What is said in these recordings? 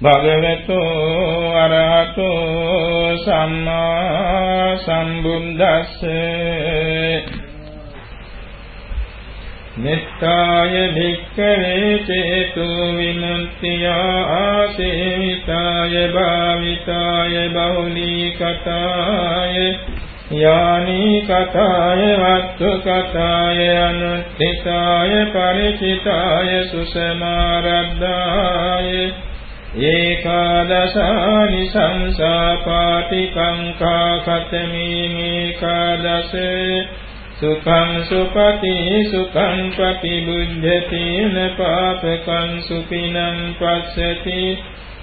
භගවතු අරහතු සම්මා සම්බුද්දස්ස. මෙත්තාය භික්ඛවේ චේතු විමුක්තිය ආසේවිතාය භාවිතාය බෞලීකතාය යානි කතාය වත්තු කතාය අනුත්ථිතාය පරිචිතාය සුසමාරද්ධාය ඒකාදසානි සංසාපාටිකංකා කතමීමේකාදස සුඛං සුපති සුඛං පටිබුද්ධතින පාපකං සුපිනං පස්සති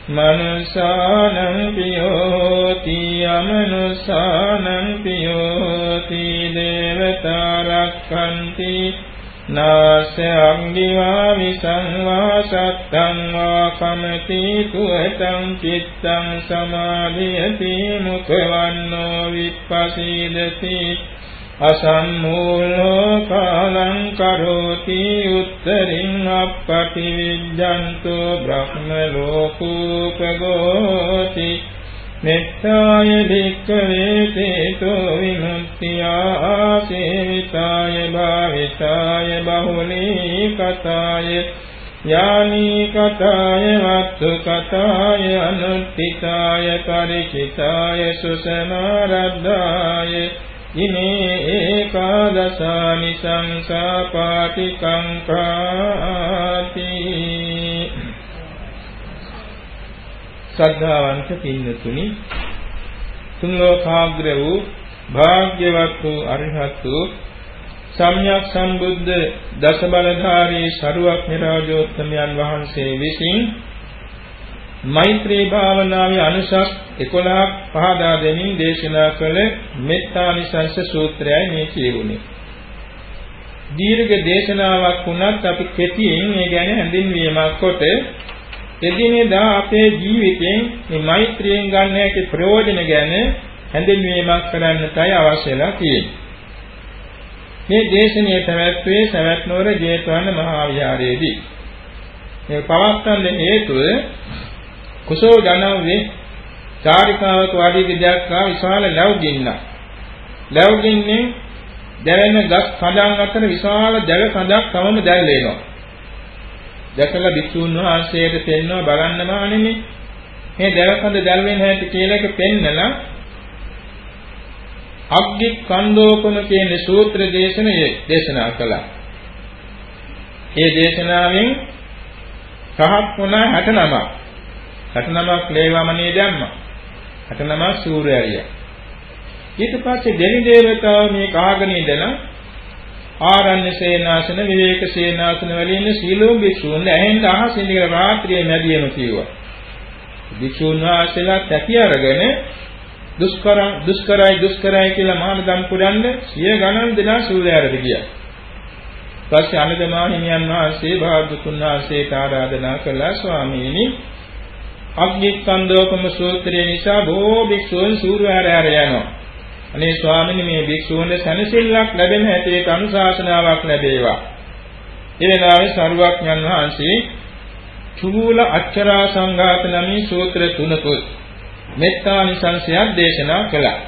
මනුසානං පියෝති අමනුසානං පියෝති දේවතා රක්ඛන්ති නාස අංගිවා විසංවා සත්තං වා කමති තුයතං චිත්තං සමාධියති මුඛවන්නෝ විප්පසීදති අසම්මූලෝ කාලං කරෝති උත්තරින් අප්පටි විජ්ජන්තෝ බ්‍රහ්ම ලෝකෝපගෝති මෙත්තාය භික්ඛවේ තේතෝ විමුක්තිය ආසේවිතාය භාවිතාය බහුලී කතාය යානී කතාය වත්තු කතාය අනුත්ථිතාය පරිචිතාය සුසමාරද්ධාය ඉමේ ඒකාදසානි සංසාපාටිකං කාති। ශ්‍රද්ධාවන්ත පින්නතුනි තුන් ලෝකාග්‍ර වූ භාග්‍යවත් වූ අරිහත් වූ සම්්‍යක් සම්බුද්ධ දස බලධාරී ශරුවක් නිරාජෝත්තමයන් වහන්සේ විසින් මෛත්‍රී භාවනාවේ අනුසස් 11ක් පහදා දෙමින් දේශනා කළ මෙත්තානිසංස සූත්‍රයයි මේ කියුනේ. දීර්ඝ දේශනාවක් වුණත් අපි කෙටියෙන් මේ ගැන හැඳින්වීමක් කොට එදිනෙදා අපේ ජීවිතයෙන් මේ මෛත්‍රියෙන් ගන්න හැකි ප්‍රයෝජන ගැන හැඳින්වීමක් කරන්නටයි අවශ්‍යලා තියෙන්නේ. මේ දේශනාව පැවැත්වුවේ සවැත් නුවර ජේතවන මහා විහාරයේදී. මේ පවත්වන්න හේතුව කුසෝ ජනවේ චාරිකාවක වාදී විද්‍යාත්මක විශාල ලැබුගින්න. ලැබුගින්නේ දැවෙන ගස් කඳන් අතර විශාල දැව කඳක් තමම දැල්ලේනවා. දැකලා භික්ෂුන් වහන්සේට පෙන්වව බලන්න මානෙමේ. මේ දැව කඳ දැල්වෙන හැටි කියලා එක පෙන්නලා අග්ගි කන්දෝපම කියන සූත්‍ර දේශනයේ දේශනා කළා. ඒ දේශනාවෙන් සහත් වුණා 69ක්. 69ක් ලේවමනේ දැම්මා. 69ක් සූර්යය. ඊට පස්සේ දෙවි දේවතාව මේ කාගෙන ඉඳලා ආරණ්‍ය සේනාසන විවේක සේනාසන වල ඉන්න සීලෝ භික්ෂූන් ඇහෙන් අහසින් ඉඳලා රාත්‍රියේ මැදියම කිව්වා. භික්ෂූන් වහන්සේලා තැති අරගෙන දුෂ්කර දුෂ්කරයි දුෂ්කරයි කියලා මහානදම් පුරන්න සිය ගණන් දෙනා සූර්යයාට ගියා. පස්සේ අනුදමා හිමියන් වහන්සේ භාග්‍යතුන් වහන්සේට ආරාධනා කළා ස්වාමීනි අග්නිස්කන්ධෝපම සූත්‍රය නිසා බොහෝ භික්ෂූන් සූර්යහරයර යනවා. අනේ ස්වාමීනි මේ භික්ෂූන්ට සැනසෙල්ලක් ලැබෙන හැටි ඒක අනුශාසනාවක් ලැබේවා. ඒ වෙලාවේ සරුවක්ඥන් වහන්සේ චූල අච්චරා සංඝාත නමී සූත්‍ර තුනකුත් මෙත්තානිසංසයක් දේශනා කළා.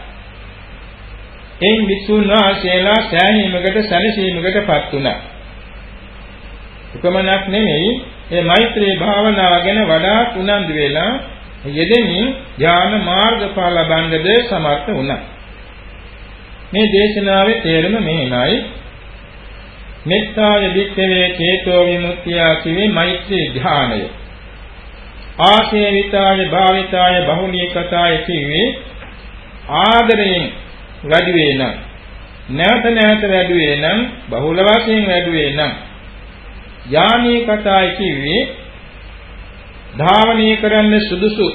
එයින් භික්ෂූන් වහන්සේලා සෑහීමකට සැනසීමකටපත් වුණා. උපමනක් නෙමෙයි මේ මෛත්‍රී භාවනාව ගැන වඩාත් උනන්දු වෙලා යෙදෙමින් ඥාන මාර්ගඵල ලබන්නද සමර්ථ වුණා. මේ දේශනාවේ තේරුම මෙහිමයි. මෙත්තාය වික්ඛවේ චේතෝ විමුක්තිය කිවේ මෛත්‍රී ධානය. ආසේවිතාය භාවිතාය බහුලීකතාය කිවේ ආදරයෙන් වැඩි වේ නම් නැවත නැවත වැඩි වේ නම් බහුල වශයෙන් වැඩි වේ නම් යාමී කතායි කිව්වේ ධාවනීය කරන්න සුදුසු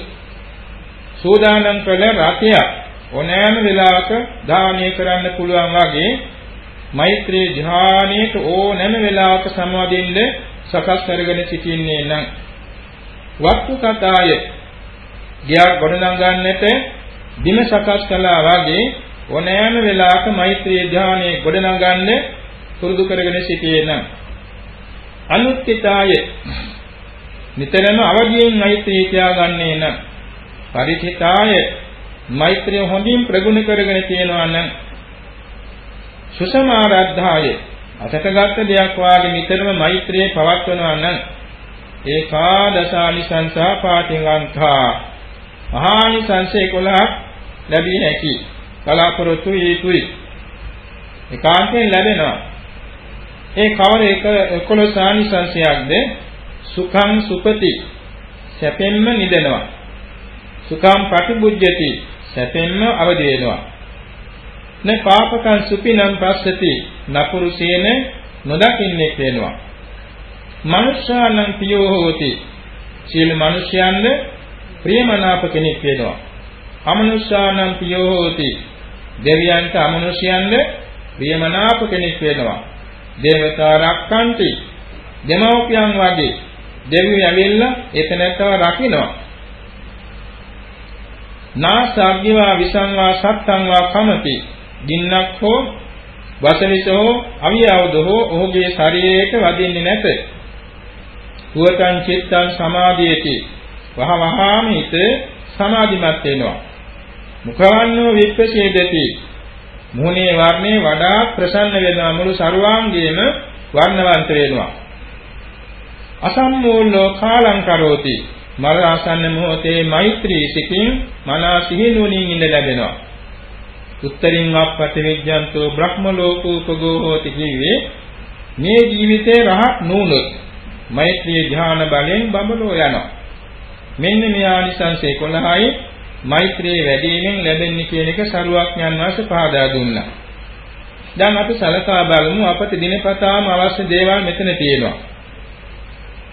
සූදානම් කළ රථයක් ඕනෑම වෙලාවක ධාවනීය කරන්න පුළුවන් වගේ මෛත්‍රී ධානයේට ඕනෑම වෙලාවක සමවදින්න සකස් කරගෙන සිටින්නේ නම් වස්තු කතාය ගියා ගොඩනගන්නට දින සකස් කළා වගේ ඕනෑම වෙලාවක මෛත්‍රී ධානයේ ගොඩනගන්න පුරුදු කරගෙන සිටියේ නම් අනුත්ථිතාය නිතරම අවදියෙන් මෛත්‍රී තියාගන්නේ නම් පරිචිතාය මෛත්‍රිය හොඳින් ප්‍රගුණ කරගෙන තියෙනවා නම් සුසමාරද්ධාය අතකගත් දෙයක් වාගේ නිතරම මෛත්‍රියේ පවත්වනවා නම් ඒකාදසානි සංසා පාටිංගංඛා මහානි සංසේ 11ක් ලැබී හැකි බලාපොරොත්තු යුතුයි. ඒකාන්තයෙන් ලැබෙනවා. ඒ කවර එක 11 ආනිසංශයක්ද සුඛං සුපති සැපෙන්ම නිදෙනවා. සුඛං ප්‍රතිබුද්ධති සැපෙන්ම අවදි වෙනවා. න පාපකං සුපිනම් පස්සති නපුරු සේන නොදකින්නේ වෙනවා. මනුෂ්‍යානං පියෝ හෝති. සියලු මනුෂ්‍යයන්ද ප්‍රියමනාප කෙනෙක් වෙනවා. අමනුෂ්‍යානං පියෝ හෝති. දෙවියන්ට අමනුෂ්‍යයන්ද ප්‍රියමනාප කෙනෙක් වෙනවා. දේවතා රක්칸ති. දෙමව්පියන් වගේ දෙවියෝ ඇවිල්ලා එතනටව රකින්නවා. නාසග්ගිවා විසංවා සත්තංවා කමති. දින්නක් හෝ වසවිස හෝ අවියවද හෝ ඔහුගේ ශරීරයට වදින්නේ නැත. සුවතං චිත්තං සමාධියති. වහ වහාම හිත සමාධිමත් වෙනවා. මුඛවන්නෝ විප්පසේදති. මුහුණේ වර්ණේ වඩා ප්‍රසන්න වෙනවා මුළු සරුවාංගයේම වර්ණවන්ත වෙනවා. අසම්මූලෝ කාලං කරෝති. මර ආසන්න මොහොතේ මෛත්‍රී සිතින් මනා සිහිනුවණින් ඉඳ ලැබෙනවා. උත්තරින් අප්පටිවිජ්ජන්තෝ බ්‍රහ්ම ලෝකෝපගෝ හෝති කිව්වේ මේ ජීවිතේ රහත් නුනොත් මෛත්‍රී ධ්‍යාන බලෙන් බඹලෝ යනවා. මෙන්න මේ ආනිසංස 11යි මෛත්‍රී වැඩිමෙන් ලැබෙන්නේ කියන එක සරුවක්ඥන් වහන්සේ පහදා දුන්නා. දැන් අපි සලකා බලමු අපට දිනපතාම අවශ්‍ය දේවල් මෙතන තියෙනවා.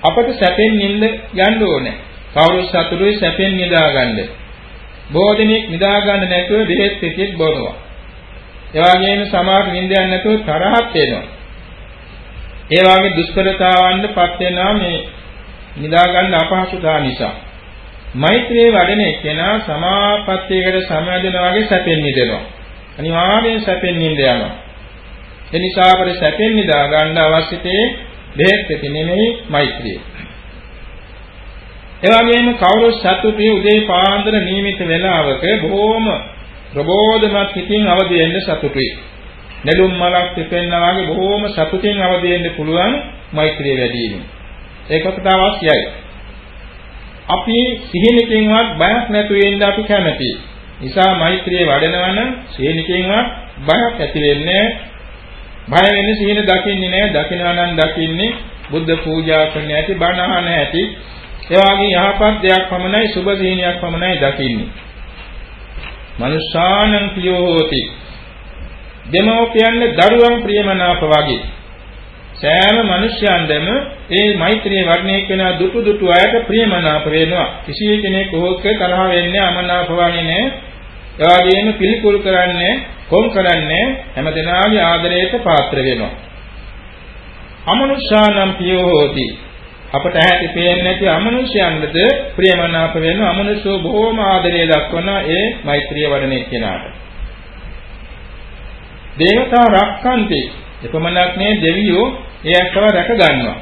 අපට සැපෙන් නිින්ද යන්න ඕනේ. කවුරු සතුටුයි සැපෙන් නිදා ගන්න. බොහෝ දෙනෙක් නිදා ගන්න නැතුව බෙහෙත් පිටිත් බොනවා. ඒ වගේම සමහර නිින්දයන් නැතුව තරහක් වෙනවා. ඒ වගේ දුෂ්කරතාවන්ටපත් වෙනා මේ නිදා ගන්න අපහසුතාව නිසා. මෛත්‍රී වඩන එක්කෙනා සමාපත්තියකට සමවැදෙනා වගේ සැපෙන් නිදෙනවා. අනිවාර්යෙන් සැපෙන් නිින්ද යනවා. ඒ නිසා අපිට සැපෙන් නිදා ගන්න අවශ්‍යතේ බෙහෙත් පිටි නෙමෙයි මෛත්‍රිය. එවැගේම කවුරු සතුටේ උදේ පාන්දර නියමිත වේලාවක බොහෝම ප්‍රබෝධමත් හිතින් අවදි වෙන්න සතුටුයි. නෙළුම් මලක් පිපෙන්නා වගේ බොහෝම සතුටින් අවදි වෙන්න පුළුවන් මෛත්‍රිය වැඩි වීම. ඒකට අවශ්‍යයි. අපි සිහිනකින්වත් බයක් නැතුව ඉන්න අපි කැමති. නිසා මෛත්‍රිය වඩනවා නම් සිහිනකින්වත් බයක් ඇති වෙන්නේ බය වෙන්නේ සිහින දකින්නේ නැහැ. දකිනවා නම් දකින්නේ බුද්ධ පූජා කරන්න ඇති බණ අහන්න ඇති ඒ වගේ යහපත් දෙයක් පමණයි සුභ සීනියක් පමණයි දකින්නේ. මනුෂ්‍යානං පියෝ හෝති. දෙමෝපියන් දරුවන් ප්‍රියමනාප වගේ. සෑම මිනිස්යන්දම ඒ මෛත්‍රී වර්ණය කරන දුටු දුටු අයට ප්‍රියමනාප වෙනවා. කිසි කෙනෙක් ඕක තරහ වෙන්නේ අමනාප වන්නේ නැහැ. ඒ වගේම පිළිකුල් කරන්නේ, කොම් කරන්නේ හැමදෙනාගේ ආදරයට පාත්‍ර වෙනවා. අමනුෂ්‍යානම් පියෝ හෝති. අපට ඇහැටි පේන්නේ නැති අමනුෂ්‍යයන්ට ප්‍රියමනාප වෙන අමනුෂ්‍යෝ බොහෝම ආදරය දක්වන ඒ මෛත්‍රිය වඩන එක්කෙනාට. දේවතා රක්칸ති එපමණක් නේ දෙවියෝ ඒ අක්කව රැක ගන්නවා.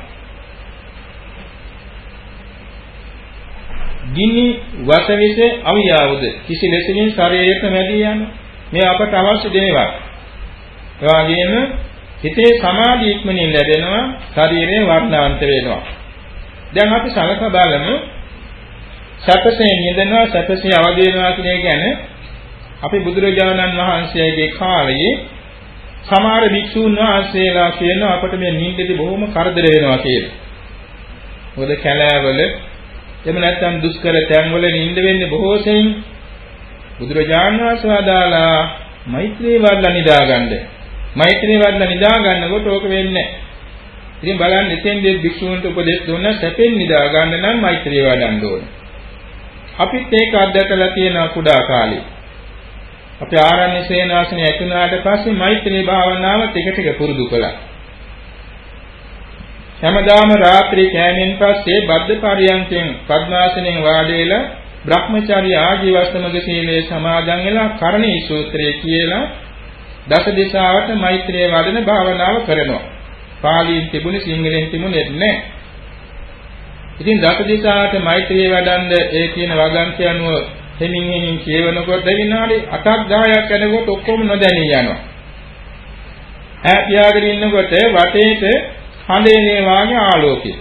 ගිනි වසවිස අවියාවුද කිසි ලෙසකින් ශරීරයට මැදී යන මේ අපට අවශ්‍ය දේවල්. ඒ වගේම හිතේ සමාධි ඉක්මනින් ලැබෙනවා ශරීරය වර්ණාන්ත වෙනවා. දැන් අපි සලක බලමු සැපසේ නිදනවා සැපසේ අවදි වෙනවා කියන එක ගැන අපි බුදුරජාණන් වහන්සේගේ කාලයේ සමහර භික්ෂූන් වහන්සේලා කියනවා අපට මේ නිින්දේදී බොහොම කරදර වෙනවා කියලා. මොකද කැලෑවල එහෙම නැත්නම් දුෂ්කර තැන්වල නිින්ද වෙන්නේ බොහෝ සෙයින් බුදුරජාණන් වහන්සේ වදාලා මෛත්‍රී වඩලා නිදාගන්න. මෛත්‍රී වඩලා නිදාගන්නකොට ඕක වෙන්නේ නැහැ. ඉතින් බලන්න එතෙන්දී භික්ෂුන්ට උපදෙස් දුන්න සැපෙන් නිදා ගන්න නම් මෛත්‍රිය වඩන්න ඕනේ. අපිත් ඒක අත්දැකලා තියෙන කුඩා කාලේ. අපි ආරණ්‍ය සේනාසනේ ඇතුණාට පස්සේ මෛත්‍රී භාවනාව ටික ටික පුරුදු කළා. හැමදාම රාත්‍රී කෑමෙන් පස්සේ බද්ධ පරියන්කෙන් පద్මාසනෙන් වාඩි වෙලා Brahmacharya ආජීවස්තමක සීලේ සමාදන් වෙලා කරණී සූත්‍රය කියලා දස දිශාවට මෛත්‍රිය වඩන භාවනාව කරනවා. පාලියෙන් තිබුණේ සිංහලෙන් තිබුණේ නැහැ. ඉතින් දසදිසාට මෛත්‍රිය වඩන්ද ඒ කියන වගන්ති අනුව හිමින් හිමින් කියවනකොට විනාඩි 8ක් 10ක් යනකොට ඔක්කොම නොදැනී යනවා. ඈ පියාගෙන ඉන්නකොට වටේට හඳේනේ වාගේ ආලෝකය.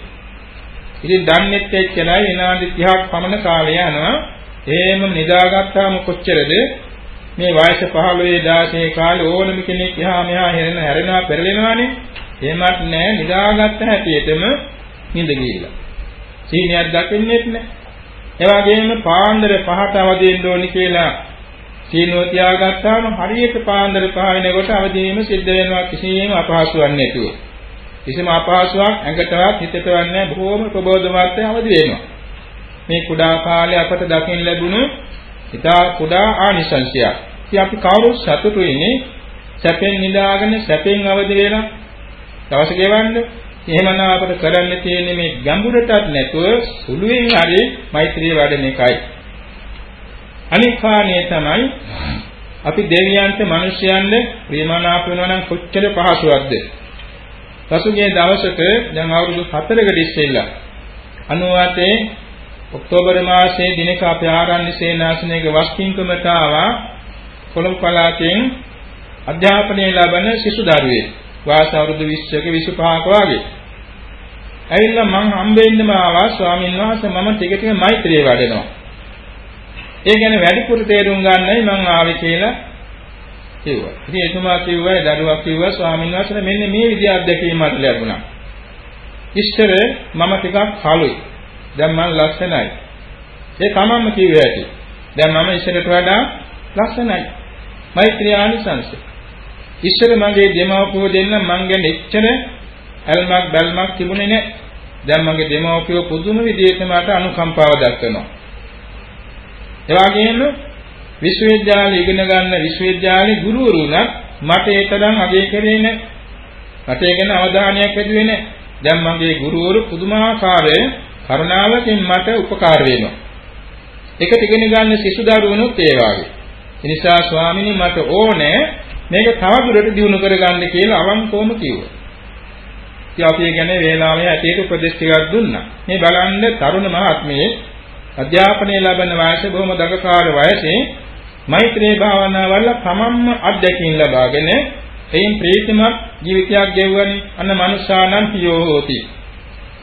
ඉතින් දන්නේත් එක්කනයි විනාඩි 30ක් පමණ කාලය යනවා. එහෙම නිදාගත්තාම කොච්චරද මේ වයස 15 16 කාලේ ඕනම කෙනෙක් එහා මෙහා හැරෙන හැරෙනවා පෙරලෙනවානේ. එහෙමත් නෑ නිදාගත්ත හැටියටම නිඳ ගිහිලා. සීනියක් දකින්නෙත් නෑ. ඒ වගේම පාන්දර පහට අවදිෙන්න ඕනි කියලා සීනුව තියාගත්තාම හරියට පාන්දර පහ වෙනකොට අවදීම සිද්ධ වෙනවා කිසිම අපහසුයක් නැතුව. කිසිම අපහසුයක් ඇඟටවත් හිතටවත් නැහැ බොහොම ප්‍රබෝධවත් අවදි වෙනවා. මේ කුඩා කාලේ අපට දකින්න ලැබුණු ඉතා කුඩා ආනිසංශයක්. ඉතින් අපි කවුරුත් සතුටු වෙන්නේ සැපෙන් නිදාගෙන සැපෙන් අවදි වෙලා දවස ගෙවන්න. එහෙමනම් අපට කරන්න තියෙන්නේ මේ ගැඹුරටත් නැතුව සුළුෙන් හරි මෛත්‍රිය වඩන එකයි. අනික් කාණේ තමයි අපි දෙවියන්ට මිනිස්යන්ට ප්‍රේමනාප වෙනවා නම් කොච්චර පහසුවක්ද? පසුගිය දවසක දැන් අවුරුදු 4කට ඉස්සෙල්ලා 98 ඔක්තෝබර් මාසයේ දිනක අපේ ආරණ්‍ය සේනාසනයේ වස්කින්කමට ආවා කොළඹ පළාතෙන් අධ්‍යාපනය ලබන සිසු දරුවෙක් වාස අවුරුදු 20ක 25ක වගේ. ඇවිල්ලා මං හම්බෙන්නම ආවා ස්වාමීන් වහන්සේ මම ටික ටික මෛත්‍රිය වඩනවා. ඒ ගැන වැඩිපුර තේරුම් ගන්නයි මං ආවේ කියලා කිව්වා. ඉතින් එතුමා කිව්වා දරුවා කිව්වා ස්වාමීන් වහන්සේ මෙන්න මේ විදිහ අත්දැකීමක් ලැබුණා. ඉස්සර මම ටිකක් කලුයි. දැන් මම ලස්සනයි. ඒ තමන්ම කිව්ව ඇති. දැන් මම ඉස්සරට වඩා ලස්සනයි. මෛත්‍රී ආනිසංස. ඉස්සර මගේ දෙමව්පියෝ දෙන්න මං ගැන එච්චර ඇල්මක් බැල්මක් තිබුණේ නැහැ. දැන් මගේ දෙමව්පියෝ පුදුම විදිහට මට අනුකම්පාව දක්වනවා. ඒ වගේම විශ්වවිද්‍යාලය ඉගෙන ගන්න විශ්වවිද්‍යාලේ ගුරුවරුණත් මට ඒ තරම් අගය කරේ නැහැ. මට ඒ ගැන අවධානයක් ඇදුවේ නැහැ. දැන් මගේ ගුරුවරු පුදුමාකාර කරුණාවකින් මට උපකාර වෙනවා. එකට ඉගෙන ගන්න සිසු දරුවනුත් ඒ වගේ. ඒ නිසා ස්වාමිනී මට ඕනේ මේක තවදුරට දියුණු කරගන්න කියලා අවංකවම කිව්වා. ඉතින් අපි ගැන වේලාවේ ඇටේට උපදෙස් ටිකක් දුන්නා. මේ බලන්න තරුණ මහත්මයේ අධ්‍යාපනය ලබන වයසේ බොහොම දගකාර වයසේ මෛත්‍රී භාවනාව වල තමන්ම අත්දැකීම් ලබාගෙන එයින් ප්‍රීතිමත් ජීවිතයක් ගෙවුවනි අන්න මනුෂ්‍යානම් පියෝ හෝති.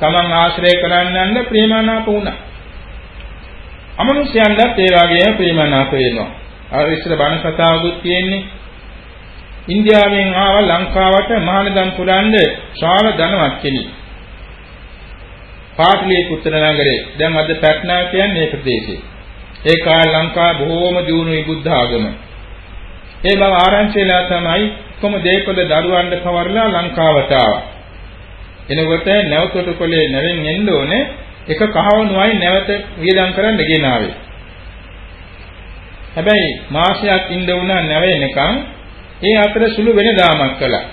තමන් ආශ්‍රය කරන්නන්න ප්‍රේමනාප වුණා. අමනුෂ්‍යයන්ට ඒ වගේම ප්‍රේමනාප වෙනවා. අර ඉස්සර බණ කතාවකුත් තියෙන්නේ. ඉන්දියාවෙන් ආව ලංකාවට මහානදම් පුරන්න ශාල ධනවත් කෙනෙක්. පාටලිපුත්‍ර නගරේ දැන් අද පැට්නා කියන්නේ මේ ප්‍රදේශේ. ඒ කාලේ ලංකාව බොහෝම දියුණුයි බුද්ධ ආගම. ඒ බව ආරංචි වෙලා තමයි කොම දේපොළ දරුවන්ට කවරලා ලංකාවට ආවා. එනකොට නැවතොට කොලේ නැවෙන් එන්න ඕනේ එක කහවණුවයි නැවත වියදම් කරන්න ගෙනාවේ. හැබැයි මාසයක් ඉඳ වුණා නැවෙනකන් ඒ අතර සුළු වෙනදාමක් කළා.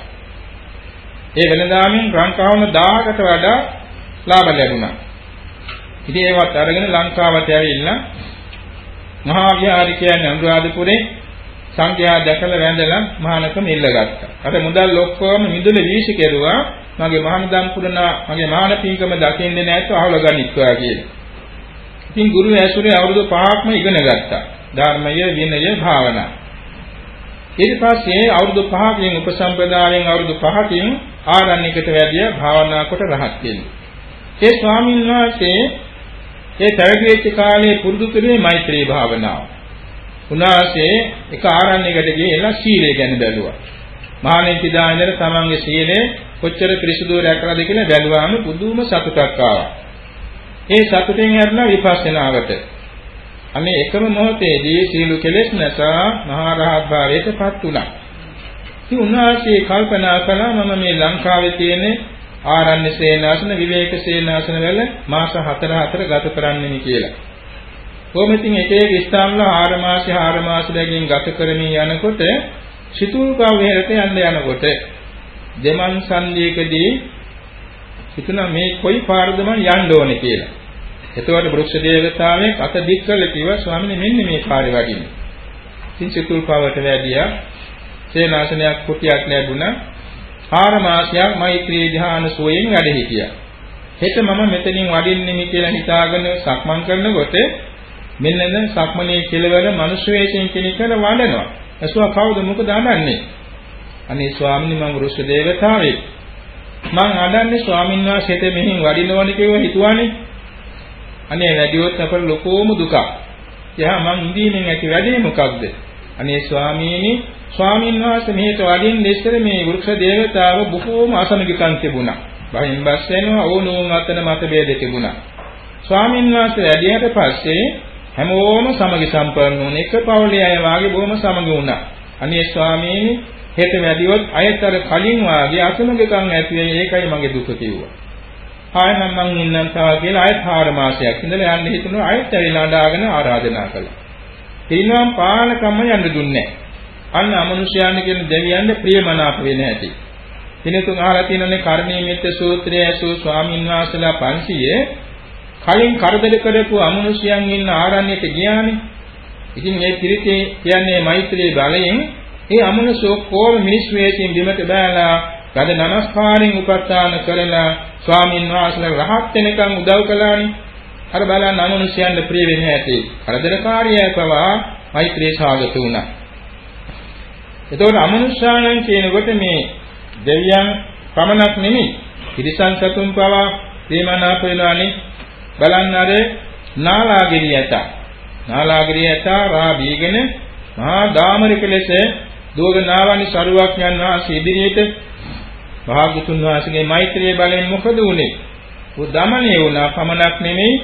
ඒ වෙනදාමින් රන් කහවණු 1000කට වඩා ලාභ ලැබුණා. ඉතින් ඒවත් අරගෙන ලංකාවට ඇවිල්ලා මහා විහාරිකයන් අනුරාධපුරේ සංඝයා දැකලා වැඳලා මහානකම ඉල්ලගත්තා. අර මුදල් ඔක්කොම මිදුල වීසි කෙරුවා මගේ මහානදම් පුරනා මගේ මහාන පීකම දකින්නේ නැත්නම් අහල ගනිත්වා කියලා. ඉතින් ගුරු ඇසුරේ අවුරුදු 5ක්ම ඉගෙන ගත්තා. ධර්මය, විනය, භාවනා. ඊට පස්සේ අවුරුදු 5කින් උපසම්පදායෙන් අවුරුදු 5කින් ආරණ්‍යකට වැඩිය භාවනා කොට රහත් වෙනවා. ඒ ස්වාමීන් වහන්සේ ඒ පැවිදි වෙච්ච කාලේ පුරුදු කළේ මෛත්‍රී භාවනාව. උන්වහන්සේ එක ආරණ්‍යයකට ගිහිල්ලා සීලය ගැන බැලුවා. මහානෙන් පිටා ඉඳලා තමන්ගේ සීලය කොච්චර පිරිසුදු රැකලාද කියලා බැලුවාම පුදුම සතුටක් ආවා. ඒ සතුටෙන් හැරලා විපස්සනාවට. අනේ එකම මොහොතේදී සීල කෙලෙස් නැසා මහා රහත් භාවයටපත් වුණා. ඉතින් උන්වහන්සේ කල්පනා කළා මම මේ ලංකාවේ තියෙන ආරණ්‍ය සේනාසන විවේක සේනාසන වල මාස 4 4 ගත කරන්නෙමි කියලා. කොහොම ඉතින් එක එක ස්ථානවල 4 මාස 4 මාස දෙකින් ගත කරමින් යනකොට සිතුල්පව විහෙරට යන්න යනකොට දෙමන් සංදීකදී හිතුණා මේ කොයි පාරද මම යන්න ඕනේ කියලා. එතකොට වෘක්ෂ දේවතාවෙක් අත දික් කළ කිව්වා ස්වාමීනි මෙන්න මේ පාරේ වඩින්න. ඉතින් සිතුල්පවට වැඩියා සේනාසනයක් කුටියක් ලැබුණා. ආර මාසයක් මෛත්‍රී ධ්‍යාන සෝයෙන් වැඩ හිටියා. හෙට මම මෙතනින් වඩින්නෙමි කියලා හිතාගෙන සක්මන් කරනකොට මෙන්න දැන් සක්මනේ කෙලවර මිනිස් වේශයෙන් කෙනෙක් වඩනවා. ඇසුවා කවුද මොකද අනන්නේ? අනේ ස්වාමීනි මම රුෂ්‍ය දේවතාවෙක්. මං අඩන්නේ ස්වාමීන් වහන්සේට මෙහින් වඩිනවනේ කියව හිතුවානේ. අනේ වැඩිවොත් අපට ලොකෝම දුකක්. එහා මං ඉඳීමෙන් ඇති වැඩේ මොකක්ද? අනේ ස්වාමීනි ස්වාමීන් වහන්සේ මෙහෙට වඩින්න ඉස්සර මේ වෘක්ෂ දේවතාව බොහෝම අසමගිකම් තිබුණා. බහින් බස් වෙනවා ඕනෝන් අතර මතභේද තිබුණා. ස්වාමීන් වහන්සේ වැඩියට පස්සේ හැමෝම සමගි සම්පන්න වුණ එක පවුලේ අය වාගේ බොහොම සමගි වුණා. අනේ ස්වාමීනි හෙට වැඩිවොත් අයතර කලින් වාගේ අසමගිකම් ඇති වෙයි ඒකයි මගේ දුක කිව්වා. ආයෙනම් මං ඉන්නම් තා කියලා ආයෙත් 4 මාසයක් ඉඳලා යන්න හිතුණා ආයෙත් ඇවිල්ලා ඩාගෙන ආරාධනා කළා. පිරිනවම් පාලකම යන්න දුන්නේ අන්න අමනුෂ්‍යයන් කියන දෙවියන්ට ප්‍රියමනාප වෙන්නේ නැති. දිනතුන් අහලා තියෙනනේ කර්ණීය මෙත්ත සූත්‍රය ඇසූ ස්වාමීන් වහන්සේලා 500 කලින් කරදර කරපු අමනුෂ්‍යයන් ඉන්න ආරණ්‍යයට ගියානේ. ඉතින් මේ පිරිතේ කියන්නේ මෛත්‍රී බලයෙන් ඒ අමනුෂ්‍ය කොහොම මිනිස් වේශයෙන් බිමට බෑලා ගද නමස්කාරයෙන් උපස්ථාන කරලා ස්වාමීන් වහන්සේලා රහත් වෙනකන් උදව් කළානේ. අර බලන්න අමනුෂ්‍යයන්ට ප්‍රිය වෙන්නේ නැති. කරදරකාරිය පවා මෛත්‍රී සාගත වුණා. එතකොට අමනුෂ්‍යායන් කියනකොට මේ දෙවියන් පමණක් නෙමෙයි. තිරිසන් සතුන් පවා ප්‍රේමනාප වෙනවානේ. බලන්න අර නාලාගිරියට. නාලාගිරියට රා බීගෙන මහා දාමරික ලෙස දුවගෙන ආවනි සරුවක් යනවා ඉදිරියට භාග්‍යතුන් වහන්සේගේ මෛත්‍රිය බලයෙන් මොකද වුනේ? උ දමණය වුණා පමණක් නෙමෙයි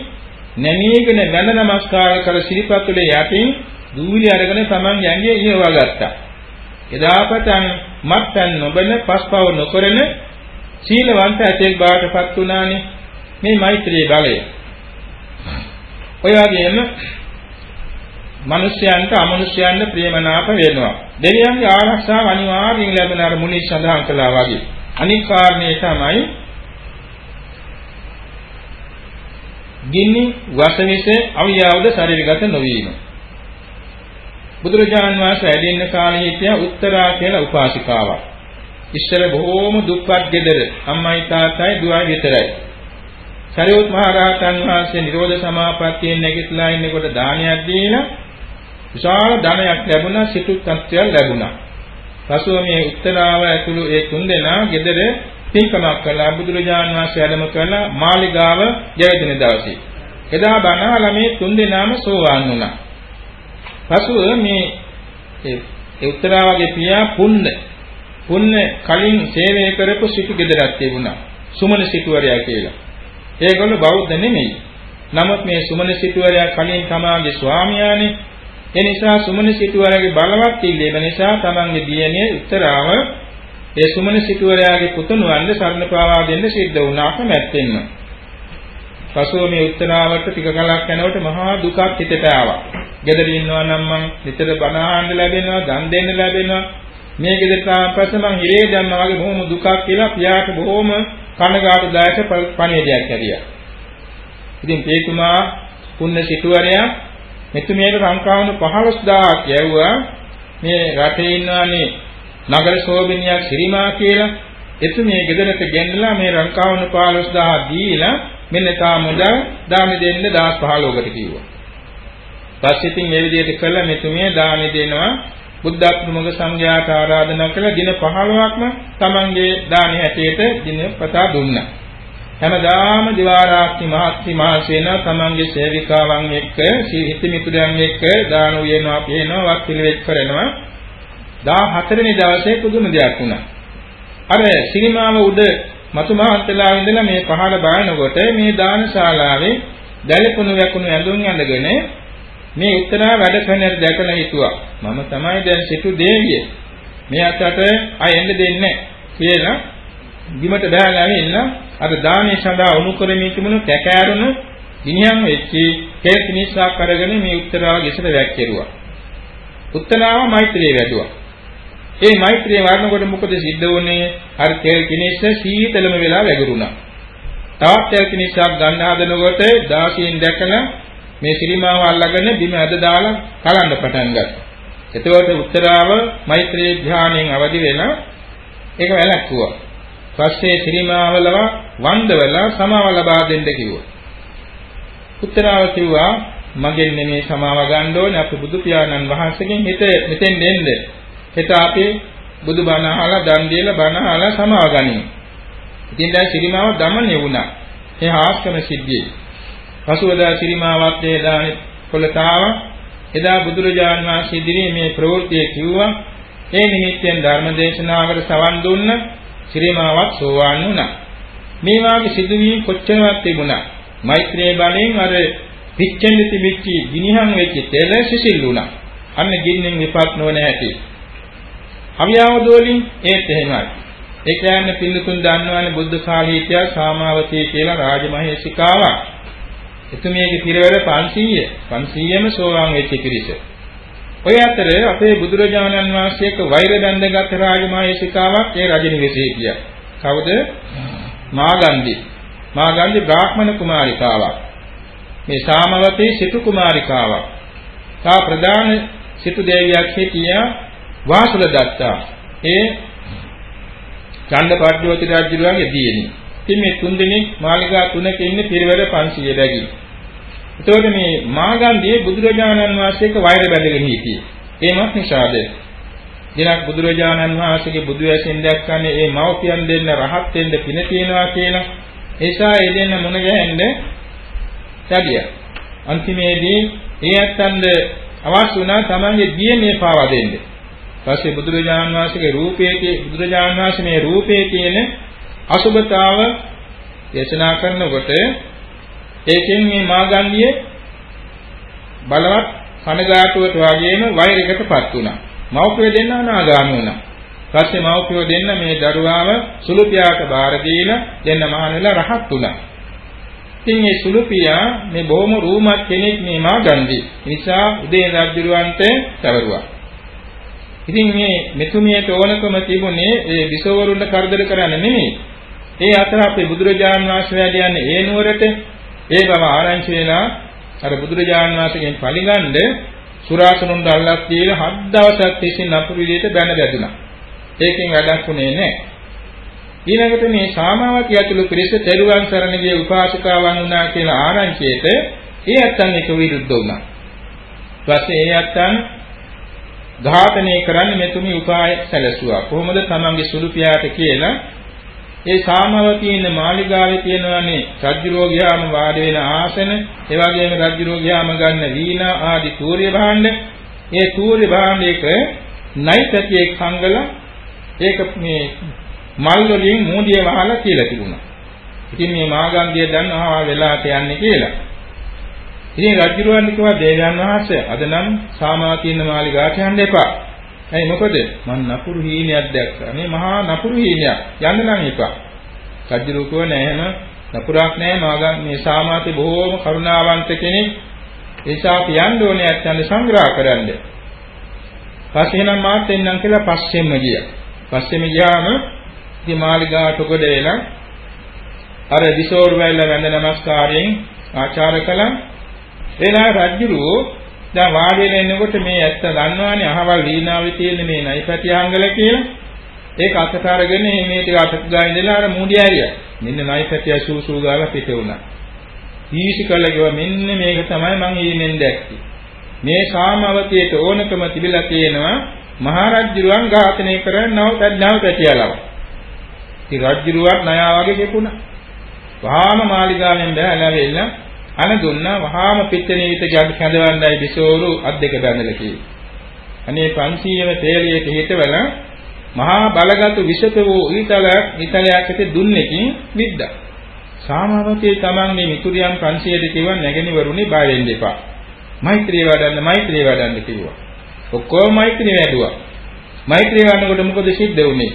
නැමීගෙන වැඳ නමස්කාර කර සිරිපත්තුලේ යටින් දූවිලි අරගෙන Taman යන්නේ ඉහවා ගත්තා. එදා පටන් මත්යන් නොබන පස්පව නොකරන සීලවන්ත ඇතෙක් බාටපත් වුණානේ මේ මෛත්‍රී බලය. ඔය වගේම මිනිස්යන්ට අමනුෂ්‍යයන්ට ප්‍රේමනාප වෙනවා. දෙවියන්ගේ ආරක්ෂාව අනිවාර්යෙන් ලැබෙන අර මුනි සඳහන් කළා වගේ. අනික් කාරණේ තමයි ගිනි වසවිස අවියාවද ශරීරගත නොවීම. බුදුරජාන් වහන්සේ ඇදෙන්න කාලේ හිටියා උත්තරා කියලා උපාසිකාවක්. ඉස්සර බොහෝම දුක්පත් ගෙදර අම්මයි තාත්තයි දුවයි විතරයි. සරියුත් මහ රහතන් වහන්සේ නිරෝධ සමාපත්තියෙන් නැගිටලා ඉන්නකොට දානයක් දීලා විශාල ධනයක් ලැබුණා සිටු තත්ත්වයක් ලැබුණා. පසුව මේ උත්තරාව ඇතුළු ඒ තුන්දෙනා ගෙදර පින්කමක් කළා බුදුරජාන් වහන්සේ වැඩම කළා මාලිගාව ජයදින දවසේ. එදා බණහලා මේ තුන්දෙනාම සෝවාන් වුණා. පසුව මේ ඒ උත්තරාවගේ පියා පුන්න පුන්න කලින් සේවය කරපු සිටු ගෙදරක් තිබුණා. සුමන සිටුවරයා කියලා. ඒගොල්ලෝ බෞද්ධ නෙමෙයි. නමුත් මේ සුමන සිටුවරයා කලින් තමාගේ ස්වාමියානේ ඒ නිසා සුමන සිටුවරයාගේ බලවත් ඉල්ලීම නිසා තමන්ගේ දියණිය උත්තරාව ඒ සුමන සිටුවරයාගේ පුතුණුවන්ද සරණ පාවා දෙන්න සිද්ධ වුණා කැමැත්තෙන්ම. පසුව මේ උත්තරාවට ටික කලක් යනකොට මහා දුකක් හිතට ආවා. ගෙදර ඉන්නවා නම් මං නිතර බණ අහන්න ලැබෙනවා, දන් දෙන්න ලැබෙනවා. මේ ගෙදරට ආවට පස්සේ මං හිරේ දැම්මා වගේ බොහොම දුකක් කියලා පියාට බොහොම කනගාටුදායක පණිවිඩයක් ඇරියා. ඉතින් තේතුමා පුන්න සිටුවරයා මෙතුමියට ලංකාවන 15000ක් යැවුවා මේ රටේ ඉන්නවානේ නගර සෝබිනියක් සිරිමා කියලා එතුමිය ගෙදරට ගෙන්නලා මේ ලංකාවන 15000 දීලා මෙන්න තා මුදල් දාන දෙන්න 1015කට කිව්වා. පස්සේ ඉතින් මේ විදිහට කළා මෙතුමිය දාන දෙනවා බුද්ධ ප්‍රමුඛ සංඝයාට ආරාධනා කළ දින 15ක්ම තමන්ගේ දාන හැටියට දින පතා දුන්නා. හැමදාම දිවාරාත්‍රි මහත්ති මාසේන තමන්ගේ සේවිකාවන් එක්ක හිත මිතුරයන් එක්ක දාන උයනවා පිනවා වත් පිළිවෙත් කරනවා. 14 වෙනි දවසේ පුදුම දෙයක් වුණා. අර සිනමාව උඩ මතු මහත්තලා ඉඳලා මේ පහළ බලනකොට මේ දානශාලාවේ දැලකුණු වැකුණු ඇඳුම් ඇඳගෙන මේ උත්තරා වැඩ කරන දැකලා හිතුවා. මම තමයි දැන් සිටු දේවිය මේ අතට ආ එන්න දෙන්නේ කියලා බිමට බහලා ඉන්න අර දානේ සඳහා උණු කරමින් තිබුණු කැකෑරුණු ගිනියම් වෙච්චි කෙල් කිනිස්සක් අරගෙන මේ උත්තරාව ගෙසට වැක්කිරුවා. උත්තරාව මෛත්‍රිය වැදුවා. ඒ මෛත්‍රිය වර්ණකොට මොකද සිද්ධ වුනේ? අර කෙල් කිනිස්ස සීතලම වෙලා වැගිරුණා. තවත් කෙල් කිනිස්සක් ගන්න හදනකොට දාසියෙන් දැකලා මේ සිරිමාව අල්ලගෙන බිම ඇද දාලා කලන්න පටන් ගත්තා. එතකොට උත්තරාව මෛත්‍රී ධානයෙන් අවදි වෙලා ඒක වැළැක්වුවා. පස්සේ සිරිමාවලව වන්දවලා සමාව ලබා දෙන්න කිව්වා. උත්තරාව කිව්වා මගෙන් නෙමේ සමාව ගන්න ඕනේ අපි බුදු පියාණන් වහන්සේගෙන් හිත මෙතෙන් දෙන්න. හිත අපි බුදු බණ අහලා දන් දීලා බණ අහලා සමාව ගනිමු. ඉතින් දැන් සිරිමාව දමන්නේ වුණා. ඒ ආශ්‍රම සිද්ධියේ. පසුවදා සිරිමාවත් ඒ දානේ කොලතාව එදා බුදුරජාන් වහන්සේ ඉදිරියේ මේ ප්‍රවෘත්තිය කිව්වා. ඒ නිමිත්තෙන් ධර්ම දේශනාවකට සවන් දුන්න ශ්‍රීමාවක් සෝවාන් වුණා. මේ වාගේ සිදුවීම් කොච්චරවත් තිබුණා. මෛත්‍රී බලයෙන් අර පිච්චෙන්න තිබිච්ච ගිනිහන් වෙච්ච තෙල සිසිල් වුණා. අන්න ගින්නෙන් විපත් නොවන හැටි. අවියවද වලින් ඒත් එහෙමයි. ඒ කියන්නේ පිළිතුන් දන්නවනේ බුද්ධ කාලයේ හිටියා සාමාවතී කියලා රාජමහේසිකාවක්. එතුමියගේ පිරවර 500 500ම සෝවාන් වෙච්ච පිරිස. ඔය අතර අපේ බුදුරජාණන් වහන්සේක වෛර බැඳගත් රාජමහේසිකාවක් ඒ රජනිවෙසේ ගියා. කවුද? මාගන්ධි. මාගන්ධි බ්‍රාහ්මණ කුමාරිකාවක්. මේ සාමවතී සිටු කුමාරිකාවක්. තා ප්‍රධාන සිටු දේවියක් හිටියා වාසුල දත්තා. ඒ චණ්ඩපට්ඨිවති රජුගේ දියණිය. ඉතින් මේ තුන් දෙනෙක් මාලිගා තුනක ඉන්නේ පිරිවර 500 බැගින්. එතකොට මේ මාගන්ධියේ බුදුරජාණන් වහන්සේක වෛර බැඳගෙන හිටියේ. ඒමත් නිසාද දිනක් බුදුරජාණන් වහන්සේගේ බුදු ඇසින් දැක්කන්නේ මේ මව්පියන් දෙන්න රහත් වෙන්න පින තියනවා කියලා. ඒසා ඒ දෙන්න මුණ ගැහෙන්න සැදියා. අන්තිමේදී ඒ ඇත්තන්ද අවශ්‍ය වුණා තමන්ගේ දියණිය පාවා දෙන්න. පස්සේ බුදුරජාණන් වහන්සේගේ රූපයේ බුදුරජාණන් වහන්සේ මේ රූපයේ තියෙන අසුබතාව දේශනා කරනකොට ඒකෙන් මේ මාගන්ධිය බලවත් කනගාටුවට වගේම වෛරයකටපත් වුණා. මව්පිය දෙන්න අනාගාමී වුණා. පස්සේ මව්පිය දෙන්න මේ දරුවාව සුළු පියාට බාර දීලා දෙන්න මහාන වෙලා රහත් වුණා. ඉතින් මේ සුළු පියා මේ බොහොම රූමත් කෙනෙක් මේ මාගන්ධි. නිසා උදේ රජුරවන්ට පැවරුවා. ඉතින් මේ මෙතුමියට ඕනකම තිබුණේ ඒ විසවරුන්ට කරදර කරන්න නෙමෙයි. ඒ අතර අපේ බුදුරජාණන් වහන්සේ වැඩියන්නේ ඒ නුවරට ඒ බව ආරංචි වෙලා අර බුදුරජාණන් වහන්සේගෙන් පරිගන්න සුරාසනුන්ට අල්ලක් දීලා හත් දවසක් තිස්සේ නපුරු විදියට බැන බැදුනා. ඒකෙන් වැඩක් උනේ නැහැ. ඊළඟට මේ සාමාවතිය ඇතුළු පිරිස තෙරුවන් සරණ ගිය උපාසකාවන් වුණා කියලා ආරංචියට ඒ ඇත්තන් එක විරුද්ධ වුණා. ඊපස්සේ ඒ ඇත්තන් ඝාතනය කරන්න මෙතුමි උපාය සැලසුවා. කොහොමද තමන්ගේ සුළු පියාට කියලා ඒ සාමවතී ඉන්න මාලිගාවේ තියෙනවානේ රජ්ජුරෝ ගියාම වාඩි වෙන ආසන, ඒ වගේම රජ්ජුරෝ ගියාම ගන්න වීණා ආදී සූර්ය භාණ්ඩ. ඒ සූර්ය භාණ්ඩයක නයිපතියෙක් සංගලා ඒක මේ මල් වලින් මෝදිය වහලා කියලා තිබුණා. ඉතින් මේ මාගන්ධිය දන්නවා වෙලාට යන්නේ කියලා. ඉතින් රජුරුවන් කිව්වා දේවයන් වහන්සේ අද නම් සාමාතින්න මාලිගාට යන්න එපා. ඇයි මොකද? මං නපුරු හීනයක් දැක්කා. මේ මහා නපුරු හීනයක්. යන්න නම් එපා. රජුරුව කිව්වා නෑ එහෙම නපුරක් නෑ මාගන් මේ සාමාති බොහෝම කරුණාවන්ත කෙනෙක්. ඒසා කියන්න ඕනේ ඇත්තන්ද සංග්‍රහ කරන්න. පස්සේ නම් මාත් එන්නම් කියලා පස්සෙන්ම ගියා. පස්සෙම ගියාම ඉතින් මාලිගාවට කොට වෙලා අර දිසෝර වැල්ල වැඳ නමස්කාරයෙන් ආචාර කළා එලා රජුරෝ දැන් වාඩි වෙලා ඉන්නකොට මේ ඇත්ත දන්නවානේ අහවල් වීණාවේ තියෙන මේ නයිපතියංගල කියලා. ඒක අතට අරගෙන මේ ටික අතට ගා ඉඳලා අර මූඩි ඇරියා. මෙන්න නයිපතිය සූසූ ගාලා පිට වුණා. ඊසි කළ ගියා මෙන්න මේක තමයි මං ඊමෙන් දැක්කේ. මේ සාමවතියට ඕනකම තිබිලා තියෙනවා මහරජුරුවන් ඝාතනය කරනව තඥාව පැටියලව. ඉතින් රජුරුවත් නයා වගේ කෙකුණා. වහාම මාලිගාවෙන් බැලලා අන දුන්නා වහාම පිටණීත ජග් කැඳවන්නයි දිසෝරු අත් දෙක බැඳලා කිව්වා. අනේ 500ම තේලියට හිටවල මහා බලගත් විෂත වූ ඊතලයක් ඊතලයක් ඇති දුන්නේකින් විද්දා. සාමාවතී තමන්ගේ මිතුරියන් 500ට කිව්වා නැගෙනවරුනි බය වෙන්න එපා. මෛත්‍රිය වඩන්න මෛත්‍රිය වඩන්න කිව්වා. ඔක්කොම මෛත්‍රිය වැඩුවා. මෛත්‍රිය වඩනකොට මොකද සිද්ධ වුනේ?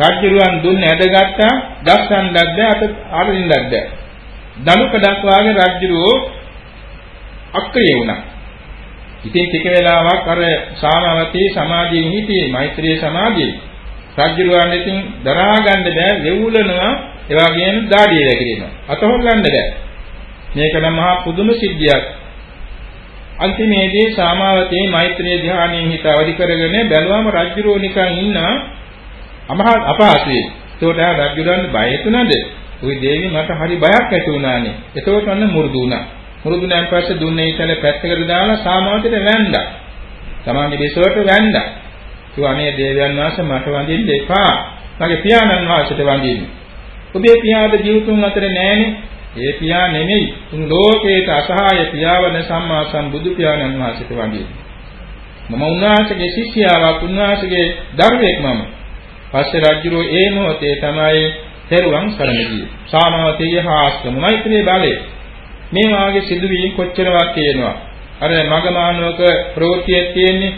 රාජ්‍යරුවන් දුන්නේ ඇදගත්තා, දස්සන්නක් බෑ අත ආරින්නක් බෑ. දනුකඩක් වාගේ රජුරෝ අක්‍රිය වුණා. ඉතින් ටික වෙලාවක් අර සාමවතී සමාධියෙන් හිටියේ මෛත්‍රී සමාධියේ. රජුරුවන් ඉතින් දරා ගන්න බෑ වෙවුලනවා ඒ වගේම දාඩිය වැగిරෙනවා. අත හොල්ලන්න බෑ. මේක නම් මහා පුදුම සිද්ධියක්. අන්තිමේදී සාමාවතී මෛත්‍රී ධ්‍යානයෙන් හිත අවදි කරගෙන බැලුවම රජුරෝ නිකන් ඉන්නා අමහා අපහසුයි. ඒකට රජුරන් බය හිතුණාද? ওই දේවි මට හරි බයක් ඇති වුණානේ. එතකොට අන්න මුරුදු වුණා. මුරුදු නැන් පස්සේ දුන්නේ ඉතල පැත්තකට දාලා සාමාවතට වැන්දා. තමන්ගේ දේශවට වැන්දා. කිව්වා අනේ දේවයන් වහන්සේ මට වඳින්න එපා. මගේ පියාණන් වහන්සේට වඳින්න. ඔබේ පියාද ජීවිතුන් අතර නෑනේ. ඒ පියා නෙමෙයි. උන් ලෝකේට අසහාය පියාවන සම්මා සම්බුදු පියාණන් වහන්සේට වඳින්නේ. මම උන්වහන්සේගේ ශිෂ්‍යයාවක් උන්වහන්සේගේ දරුවෙක් මම. පස්සේ රජුරෝ ඒ මොහොතේ තමයි තෙරුවන් සරණ ගියේ. සාමාවතී හාස්කම මෛත්‍රී බලය. මේ වාගේ සිදුවීම් කොච්චරවත් තියෙනවා. අර මගමානවක ප්‍රවෘත්තියක් තියෙන්නේ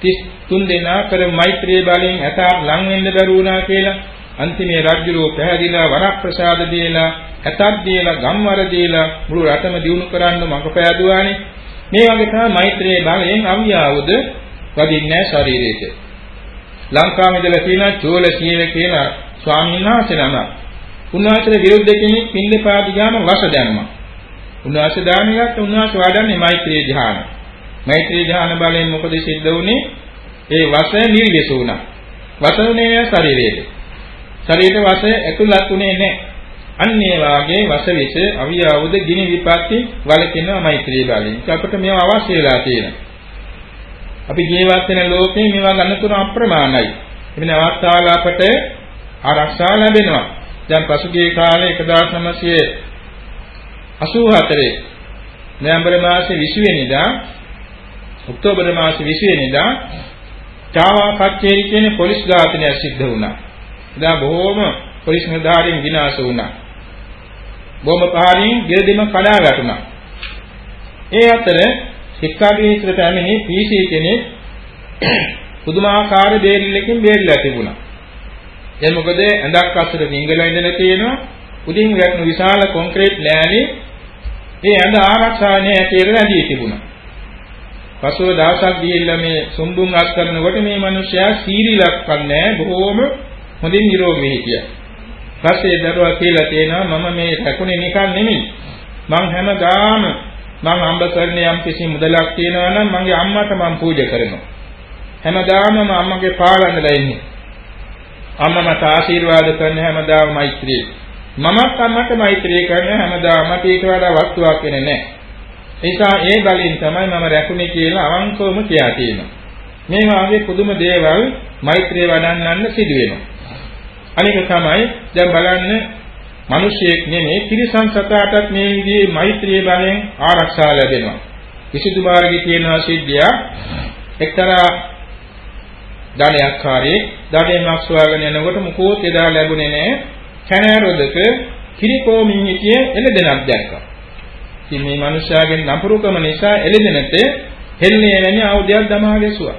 33 දෙනා කර මෛත්‍රී බලයෙන් ඇතාට ලං වෙන්න බැරුණා කියලා අන්තිමේ රජුරෝ පැහැදිලා වරප්‍රසාද දීලා ඇතක් දීලා ගම්වර දීලා මුළු රටම දිනු කරන්න මඟ පෑදුවානේ මේ වගේ තමයි මෛත්‍රී බලයෙන් අවියාවුද වදින්නේ ශරීරයට ලංකාවේ ඉඳලා තියෙන චෝල සීල කියලා ස්වාමීන් වහන්සේ නම උන්වහන්සේ විරුද්ධ කෙනෙක් පින්දපාති ගාම වස දැම්මා උන්වහන්සේ දානගත්ත උන්වහන්සේ වඩන්නේ මෛත්‍රී ධ්‍යාන මෛත්‍රී ධ්‍යාන බලයෙන් මොකද සිද්ධ වුනේ ඒ වස නිර්විස වුණා වසුනේ ශරීරයේ ශරීරයේ වශයෙන් ඇතුළත් උනේ නැහැ. අන්න ඒ වාගේ වසවිස අවියාවුද ගිනි විපatti වලකිනවා මෛත්‍රී බලයෙන්. අපිට මේවා අවශ්‍ය වෙලා තියෙනවා. අපි ජීවත් වෙන ලෝකේ මේවා ගන්නතුන අප්‍රමාණයි. එදින අවස්ථාවල අපට ආරක්ෂා ලැබෙනවා. දැන් පසුගිය කාලේ 1984 නොවැම්බර් මාසේ 20 වෙනිදා ඔක්තෝබර් මාසේ 20 වෙනිදා චාවා කච්චේරි කියන පොලිස් ඝාතනයක් සිද්ධ වුණා. එදා බොහෝම පොලිස් නිලධාරීන් විනාශ වුණා. බොම්බ පහරින් ගෙරදෙම කඩා වැටුණා. ඒ අතර සික්කාපීත්‍රට ඇමිනි PC කෙනෙක් පුදුමාකාර බේරිල්ලකින් බේරිලා තිබුණා. දැන් මොකද ඇඳක් අස්සට නිංගලා ඉඳලා තියෙනවා. උඩින් වැටුණු විශාල කොන්ක්‍රීට් ලෑලි ඒ ඇඳ ආරක්ෂා නැහැ කියලා රැඳී තිබුණා. පසුව දවසක් ගිහිල්ලා මේ සුම්බුන් අත් කරනකොට මේ මිනිසයා සීරිලක් කන්නේ බොහොම හොඳින් නිරෝගී හිටියා. පස්සේ දරුවා කියලා තියෙනවා මම මේ රැකුනේ නිකන් නෙමෙයි. මං හැමදාම මං අම්බ කරන යම් කිසි මුදලක් තියෙනවා නම් මගේ අම්මට මං පූජා කරනවා. හැමදාම මම අම්මගේ පාරඳලා ඉන්නේ. අම්මා මට ආශිර්වාද කරන හැමදාම මෛත්‍රී. මමත් අම්මට මෛත්‍රී කරන හැමදාම මට ඊට වඩා වස්තුවක් වෙන්නේ නැහැ. නිසා ඒ බලෙන් තමයි මම රැකුනේ කියලා අවංකවම කියා තියෙනවා. මේ වාගේ පුදුම දේවල් මෛත්‍රිය වඩන්නන්න සිදු වෙනවා. අනික තමයි දැන් බලන්න මිනිසියෙක් නෙමෙයි තිරිසන් සතාටත් මේ විදිහේ මෛත්‍රී බලයෙන් ආරක්ෂා ලැබෙනවා. විසුදු මාර්ගයේ තියෙනවා සිද්ධිය එක්තරා ධනයක්කාරී ධනයක් සොයාගෙන යනකොට මුකෝත් එදා ලැබුණේ නැහැ. කැනෑරොදක කිරිකෝමින් හිටිය එළදෙනක් දැක්කා. ඉතින් මේ මිනිස්යාගෙන් නපුරුකම නිසා එළදෙනට හෙල්ලේ වැනි ආයුධයක් දමා ගැසුවා.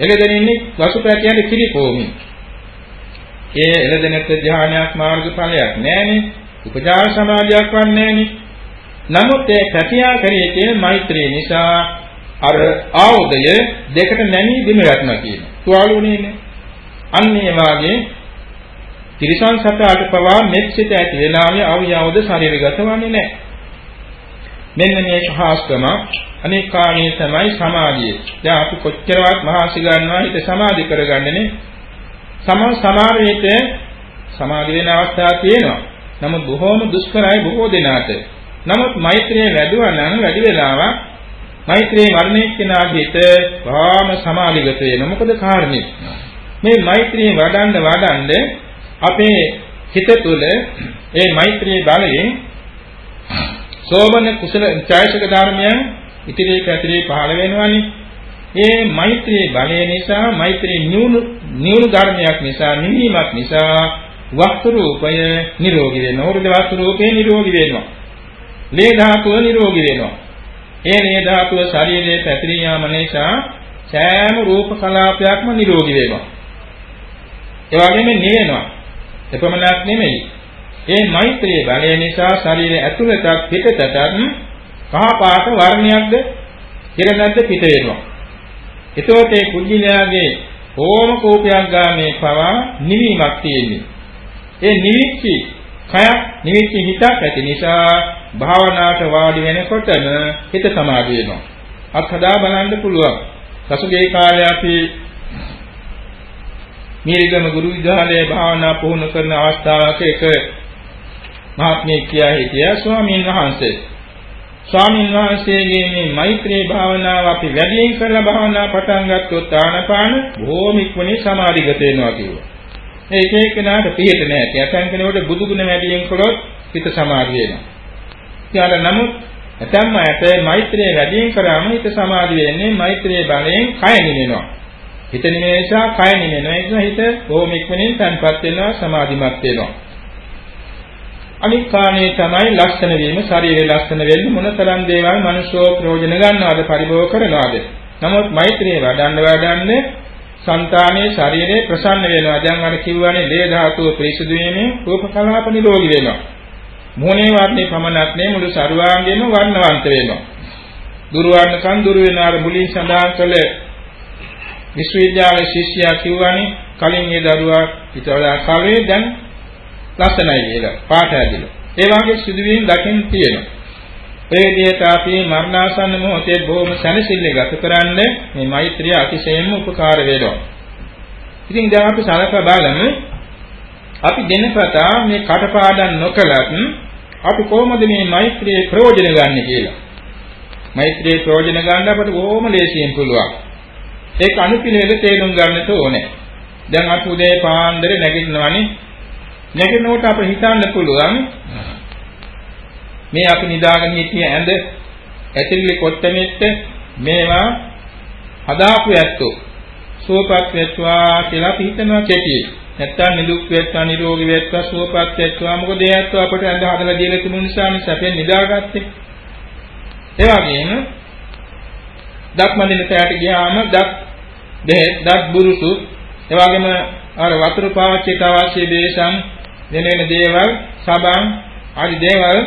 එළදෙන ඉන්නේ වසුපැටියන්ගේ කිරිකෝමින්. ඒ එළදෙනට ධානයක් මාර්ගඵලයක් නැහැනේ. උපචාර සමාධියක් වන්නේ නැහැනේ. නමුත් ඒ පැටියා කරේ තියෙන මෛත්‍රිය නිසා අර ආයුධය දෙකට නැමී බිම වැටුණා කියන. තුවාලුනේ නේ. අන්න ඒ වාගේ තිරිසන් සතාට පවා මෙත්සිත ඇති වෙලාවේ ආවියවද ශරීරගත වන්නේ නැහැ. මෙන්න මේ සහස්කම අනෙක් කාණේ තමයි සමාධිය. දැන් අපි කොච්චරවත් මහසි ගන්නවා හිත සමාධි කරගන්නනේ සම සමහර විට සමාධි වෙන අවස්ථා තියෙනවා. නමුත් බොහෝම දුෂ්කරයි බොහෝ දෙනාට. නමුත් මෛත්‍රිය වැඩුවා නම් වැඩි වෙලාවක් මෛත්‍රී වර්ණේ කෙනාගේ හිත බාම සමාධිගත වෙනවා. මොකද කාරණේ? මේ මෛත්‍රී වඩන්න වඩන්න අපේ හිත තුළ ඒ මෛත්‍රී බලයෙන් සෝමන කුසල ඡායසක ධර්මයන් ඉතිරි පැතිරි පහළ වෙනවනේ. මේ මෛත්‍රී බලය නිසා මෛත්‍රී නියුණු නියුණු ධර්මයක් නිසා නිවීමක් නිසා වස්තු රූපය නිරෝගී වෙනවා. හෘද වස්තු රූපේ නිරෝගී වෙනවා. ලේ ධාතුව නිරෝගී වෙනවා. ඒ ලේ ධාතුව ශරීරයේ පැතිරී යාම නිසා සෑම රූප කලාපයක්ම නිරෝගී වෙනවා. ඒ වගේම නිවෙනවා. එපමණක් නෙමෙයි. ඒ මෛත්‍රී බලය නිසා ශරීරය ඇතුළතත් පිටතටත් කහ පාට වර්ණයක්ද ඉරණද්ද පිට වෙනවා. එතකොට ඒ කුජිලයාගේ ඕම කෝපයක් ගාමේ පවා නිවීමක් තියෙන්නේ. ඒ නිවිච්චි කයක් නිවිච්චි හිතක් ඇති නිසා භාවනාවට වාඩි වෙනකොටම හිත සමාධි වෙනවා. අත්හදා බලන්න පුළුවන්. පසුගිය කාලේ අපි මීරිගම ගුරු විද්‍යාලයේ භාවනා පුහුණු කරන අවස්ථාවක එක මහත්මයෙක් කියා හිටියා ස්වාමීන් වහන්සේ ස්වාමීන් වහන්සේගේ මේ මෛත්‍රී භාවනාව අපි වැඩියෙන් කරලා භාවනා පටන් ගත්තොත් ආනපාන බොහොම ඉක්මනින් සමාධිගත වෙනවා කිව්වා. මේ එක එකනාට පිළිහෙත නැහැ. යකන් කෙනෙකුට බුදු ගුණ වැඩියෙන් කළොත් හිත සමාධිය වෙනවා. ඊට නමුත් ඇතැම් අයට මෛත්‍රිය වැඩියෙන් කරාම හිත සමාධි වෙන්නේ මෛත්‍රියේ බලයෙන් කය නිවෙනවා. හිත නිවෙන නිසා කය නිවෙනවා. ඒක නිසා හිත බොහොම ඉක්මනින් තන්පත් වෙනවා සමාධිමත් වෙනවා. අනික් කාණේ තමයි ලක්ෂණ වීම ශරීරයේ ලක්ෂණ වෙන්නේ මොනතරම් දේවල් මනුෂ්‍යෝ ප්‍රයෝජන ගන්නවද පරිභෝග කරනවද නමුත් මෛත්‍රිය වඩන්න වඩන්න సంతානයේ ශරීරයේ ප්‍රසන්න වෙනවා දැන් අර කිව්වනේ ලේ ධාතුව පිරිසිදු වීමෙන් රූප කලාප නිරෝගී වෙනවා මොහොනේ වර්ණේ පමණක් නෙමෙයි මුළු සරුවාංගෙම වර්ණවන්ත වෙනවා දුර්වර්ණකම් දුර වෙන අර මුලින් සඳහන් කළ විශ්වවිද්‍යාලයේ ශිෂ්‍යයා කිව්වනේ කලින් ඒ දරුවා ඊට වඩා කලේ දැන් ලස්සනයි කියලා පාට ඇදිලා. ඒ වගේ සිදුවීම් දකින්න තියෙනවා. ඒ විදිහට අපි මරණාසන්න මොහොතේ බොහොම සැනසෙල්ලේ ගත කරන්නේ මේ මෛත්‍රිය අතිශයින්ම උපකාර වෙනවා. ඉතින් දැන් අපි සලකා බලමු අපි දිනපතා මේ කටපාඩම් නොකලත් අපි කොහොමද මේ මෛත්‍රියේ ප්‍රයෝජන ගන්න කියලා. මෛත්‍රියේ ප්‍රයෝජන ගන්න අපට බොහොම ලේසියෙන් පුළුවන්. ඒක අනුපිළිවෙල තේරුම් ගන්නට ඕනේ. දැන් අපි උදේ පාන්දර නැගිටිනවනේ නැගෙනකොට අප හිතන්න පුළුවන් මේ අපි නිදාගෙන හිටිය ඇඳ ඇතිරිලි කොට්ටමෙත් මේවා හදාපු ඇත්තෝ සුවපත් වෙත්වා කියලා අපි හිතනවා කෙටි. නැත්තම් නිදුක් වෙත්වා නිරෝගී වෙත්වා සුවපත් වෙත්වා මොකද ඒ ඇත්තෝ අපට ඇඳ හදලා දීලා තිබුණ නිසා මේ සැපෙන් නිදාගත්තේ. ඒ වගේම දක්මදින පැයට ගියාම දක් දෙහෙත් දක් බුරුසු ඒ වගේම අර වතුර පාවිච්චිට අවශ්‍ය දේශම් වෙන වෙන දේවල් සබන් ආදි දේවල්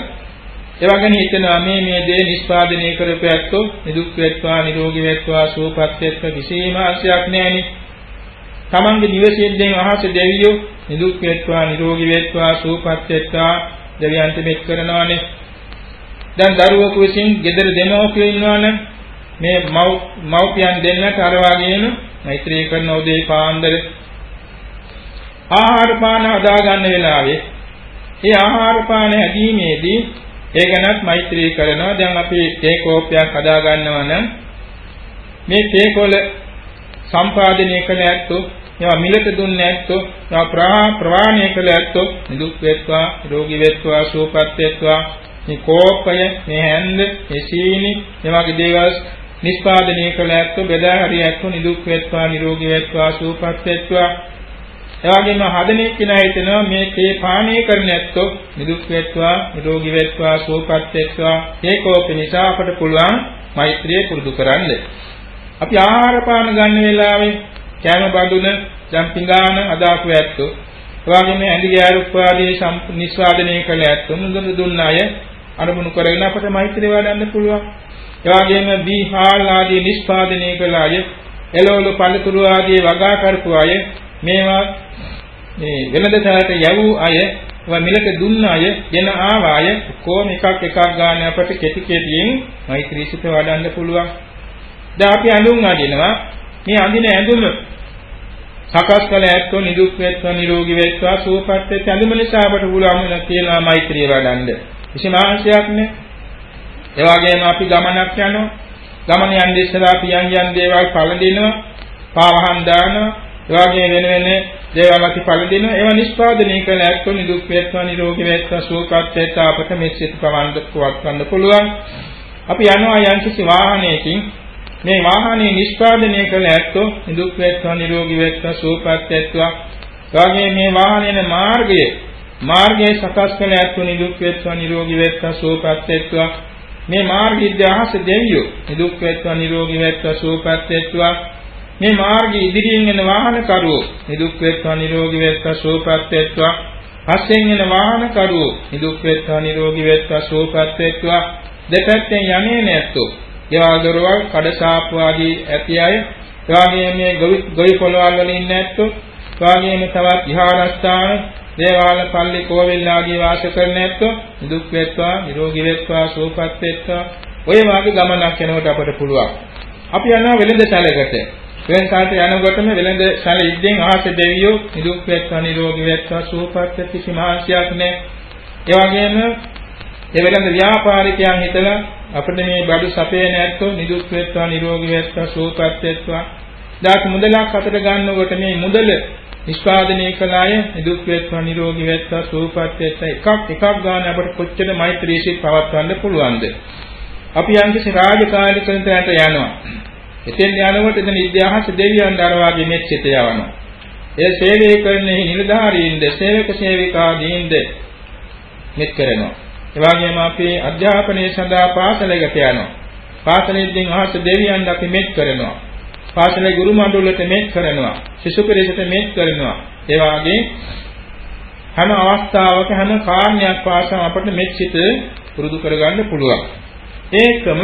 එවගෙන හිතනවා මේ මේ දේ නිෂ්පාදනය කරපු ඇත්තෝ නිදුක් වෙත්වා නිරෝගී වෙත්වා සුවපත් වෙත්වා කිසිම ආශයක් නැහෙනි. තමන්ගේ නිවසේදී අහස දෙවියෝ නිදුක් වෙත්වා නිරෝගී වෙත්වා සුවපත් වෙත්වා දෙවියන්ට මෙත් කරනවානේ. දැන් දරුවෙකු විසින් ගෙදර දෙමව්පියෝ ඉන්නවනම් මේ මව්පියන් දෙන්නට අර වගේම මෛත්‍රී කරන උදේ පාන්දර ආහාර පාන හදා ගන්න වෙලාවේ ඒ ආහාර පාන හැදීමේදී ඒ ගැනත් මෛත්‍රී කරනවා. දැන් අපි තේ කෝප්පයක් හදා ගන්නවා නම් මේ තේ කොළ සම්පාදනය කළ ඇත්තෝ ඒවා මිලට දුන්නේ ඇත්තෝ ඒවා ප්‍රවාහණය කළ ඇත්තෝ නිදුක් වෙත්වා රෝගී වෙත්වා සුවපත් වෙත්වා මේ කෝපය මේ හැන්ද මේ සීනි මේ වගේ දේවල් නිෂ්පාදනය කළ ඇත්තෝ බෙදා හරි ඇත්තෝ නිදුක් වෙත්වා නිරෝගී වෙත්වා සුවපත් වෙත්වා එවාගෙම හදනෙක් කෙනා හිතනවා මේ තේ පානීය කරන ඇත්තෝ නිදුක් වෙත්වා නිරෝගී වෙත්වා සුවපත් වෙත්වා ඒකෝප නිසා අපට පුළුවන් මෛත්‍රිය පුරුදු කරන්න. අපි ආහාර පාන ගන්න වෙලාවේ කෑම බඳුන ජම්පිඟාන අදාපු ඇත්තෝ එවාගෙම ඇඳි ගෑරුප් ආදී නිස්වාදනය කළ ඇත්තෝ මුදුන් දුන්න අය අනුමුණු කරගෙන අපට මෛත්‍රිය වඩන්න පුළුවන්. එවාගෙම බීහාල් ආදී නිස්පාදනය කළ අය එළවලු පළතුරු ආදී වගා කරපු අය මේවා මේ වෙනද තැනට යවූ අය ඒවා මිලට දුන්න අය දෙන ආව අය කොහොම එකක් එකක් ගන්න අපට කෙටි කෙටියෙන් මෛත්‍රී සිත වඩන්න පුළුවන්. දැන් අපි අඳුන් අදිනවා මේ අඳින ඇඳුම සකස් කළ ඇත්තෝ නිදුක් වෙත්වා නිරෝගී වෙත්වා සුවපත් වෙත් ඇඳුම නිසා අපට පුළුවන් වෙන තියනවා මෛත්‍රිය වඩන්න. කිසිම ආශයක් නෑ. ඒ වගේම අපි ගමනක් යනවා. ගමන යන ඉස්සරහා අපි යන් යන් දේවල් පළඳිනවා. පාවහන් දානවා. ඒ වගේ වෙන වෙන දේවල් අපි පළඳින ඒවා නිෂ්පාදනය කළ ඇත්තෝ නිදුක් වේත්වා නිරෝගී වේත්වා සුවපත් වේත්වා අපට මේ සිත පවන්ද පවත්වන්න පුළුවන්. අපි යනවා යම්කිසි වාහනයකින් මේ වාහනේ නිෂ්පාදනය කළ ඇත්තෝ නිදුක් වේත්වා නිරෝගී වේත්වා සුවපත් වේත්වා. එවාගේ මේ වාහනේන මාර්ගය මාර්ගයේ සකස් කළ ඇත්තෝ නිදුක් වේත්වා නිරෝගී වේත්වා සුවපත් වේත්වා. මේ මාර්ගය අහස දෙවියෝ නිදුක් වේත්වා නිරෝගී වේත්වා සුවපත් වේත්වා මේ මාර්ගයේ ඉදිරියෙන් එන වාහන කරුවෝ නිදුක් වේත්වා නිරෝගී වේත්වා සුවපත් වේත්වා පස්සෙන් එන වාහන කරුවෝ නිදුක් වේත්වා නිරෝගී වේත්වා සුවපත් වේත්වා දෙපැත්තෙන් යන්නේ නැත්තෝ. ගෙවල් දොරවල් කඩසාප්පු ආදී ඇති අය. එවාගෙම මේ ගොවි පොළවල් වල ඉන්නේ නැත්තෝ. එවාගෙම තවත් විහාරස්ථාන දේවාල පල්ලි කෝවිල් ආදී වාස කරන ඇත්තෝ නිදුක් වේත්වා නිරෝගී වේත්වා සුවපත් වේත්වා ඔය වාගේ ගමනක් යනකොට අපට පුළුවන්. අපි යනවා වෙළඳ සැලකට වෙනසාට යනකොටම වෙළඳ ශල ඉද්දෙන් ආස දෙවියෝ නිදුක් වෙත්වා නිරෝගී වෙත්වා සුවපත් කිසි මාංශයක් නැහැ. ඒ වගේම ඒ වෙළඳ ව්‍යාපාරිකයන් හිතලා අපිට මේ බඩු සපේ නැත්තෝ නිදුක් වෙත්වා නිරෝගී වෙත්වා සුවපත් වෙත්වා. දාත් මුදලක් අතට ගන්නකොට මේ මුදල නිෂ්පාදනය කළ අය නිදුක් වෙත්වා නිරෝගී වෙත්වා සුවපත් වෙත්වා එකක් එකක් ගන්න අපිට කොච්චර මෛත්‍රී සිත් පවත්වන්න පුළුවන්ද අපි යම්කිසි රාජකාරී කරන තැනට යනවා එතෙන් යනකොට එතන ඉතිහාස දෙවියන් දරවාගේ මෙත් සිත යවනවා ඒ සේවය කරන නිලධාරීන්ද සේවක සේවිකාදීන්ද මෙත් කරනවා ඒ වගේම අපි අධ්‍යාපනයේ සඳහා පාසලකට යනවා පාසලෙන් අහස දෙවියන් අපි මෙත් කරනවා පාසලේ ගුරු මණ්ඩලයට මෙත් කරනවා. ශිෂ්‍ය පරිසරයට මෙත් කරනවා. ඒ වාගේ හැම අවස්ථාවක හැම කාර්යයක් පාසම අපට මෙත් සිත පුරුදු කරගන්න පුළුවන්. ඒකම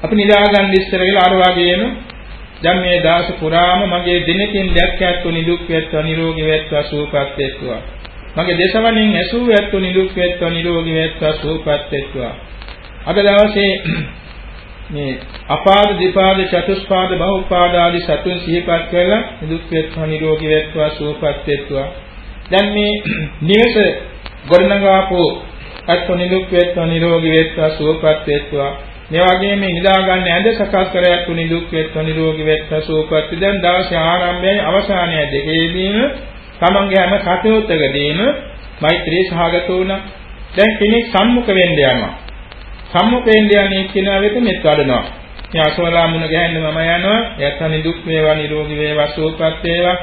අපි නිදාගන්න ඉස්සර වෙලා අර වගේම දැන් මේ දාස පුරාම මගේ දිනකින් දැක්කත් නිදුක් වෙත්වා නිරෝගී වෙත්වා සුවපත් වෙත්වා මගේ දේශවලින් ඇසූ වෙත්වා නිදුක් වෙත්වා නිරෝගී වෙත්වා සුවපත් වෙත්වා අද දවසේ මේ අපාද දෙපාද චතුස්පාද බහුපාද ආදී සතුන් සිහිපත් කරලා නිදුක් වෙත්වා නිරෝගී වෙත්වා සුවපත් වෙත්වා දැන් මේ නිවස ගොඩනගාපු අත්ව නිදුක් වෙත්වා නිරෝගී වෙත්වා සුවපත් වෙත්වා මේ වගේම නිදා ගන්න ඇඳ සකස් කර යතු නිදුක් වෙත්වා නිරෝගී වෙත්වා සුවපත් දැන් දවසේ ආරම්භයයි අවසානයයි දෙකේදීම තමන්ගේ හැම කටයුත්තකදීම මෛත්‍රී සහගත වුණා දැන් කෙනෙක් සම්මුඛ වෙන්න යනවා සම්මුඛයෙන් යන්නේ කෙනා වෙත මෙත් වඩනවා. මේ අසවලා මුණ ගැහෙන්න මම යනවා. එයත් නිදුක් වේවා නිරෝගී වේවා සුවපත් වේවා.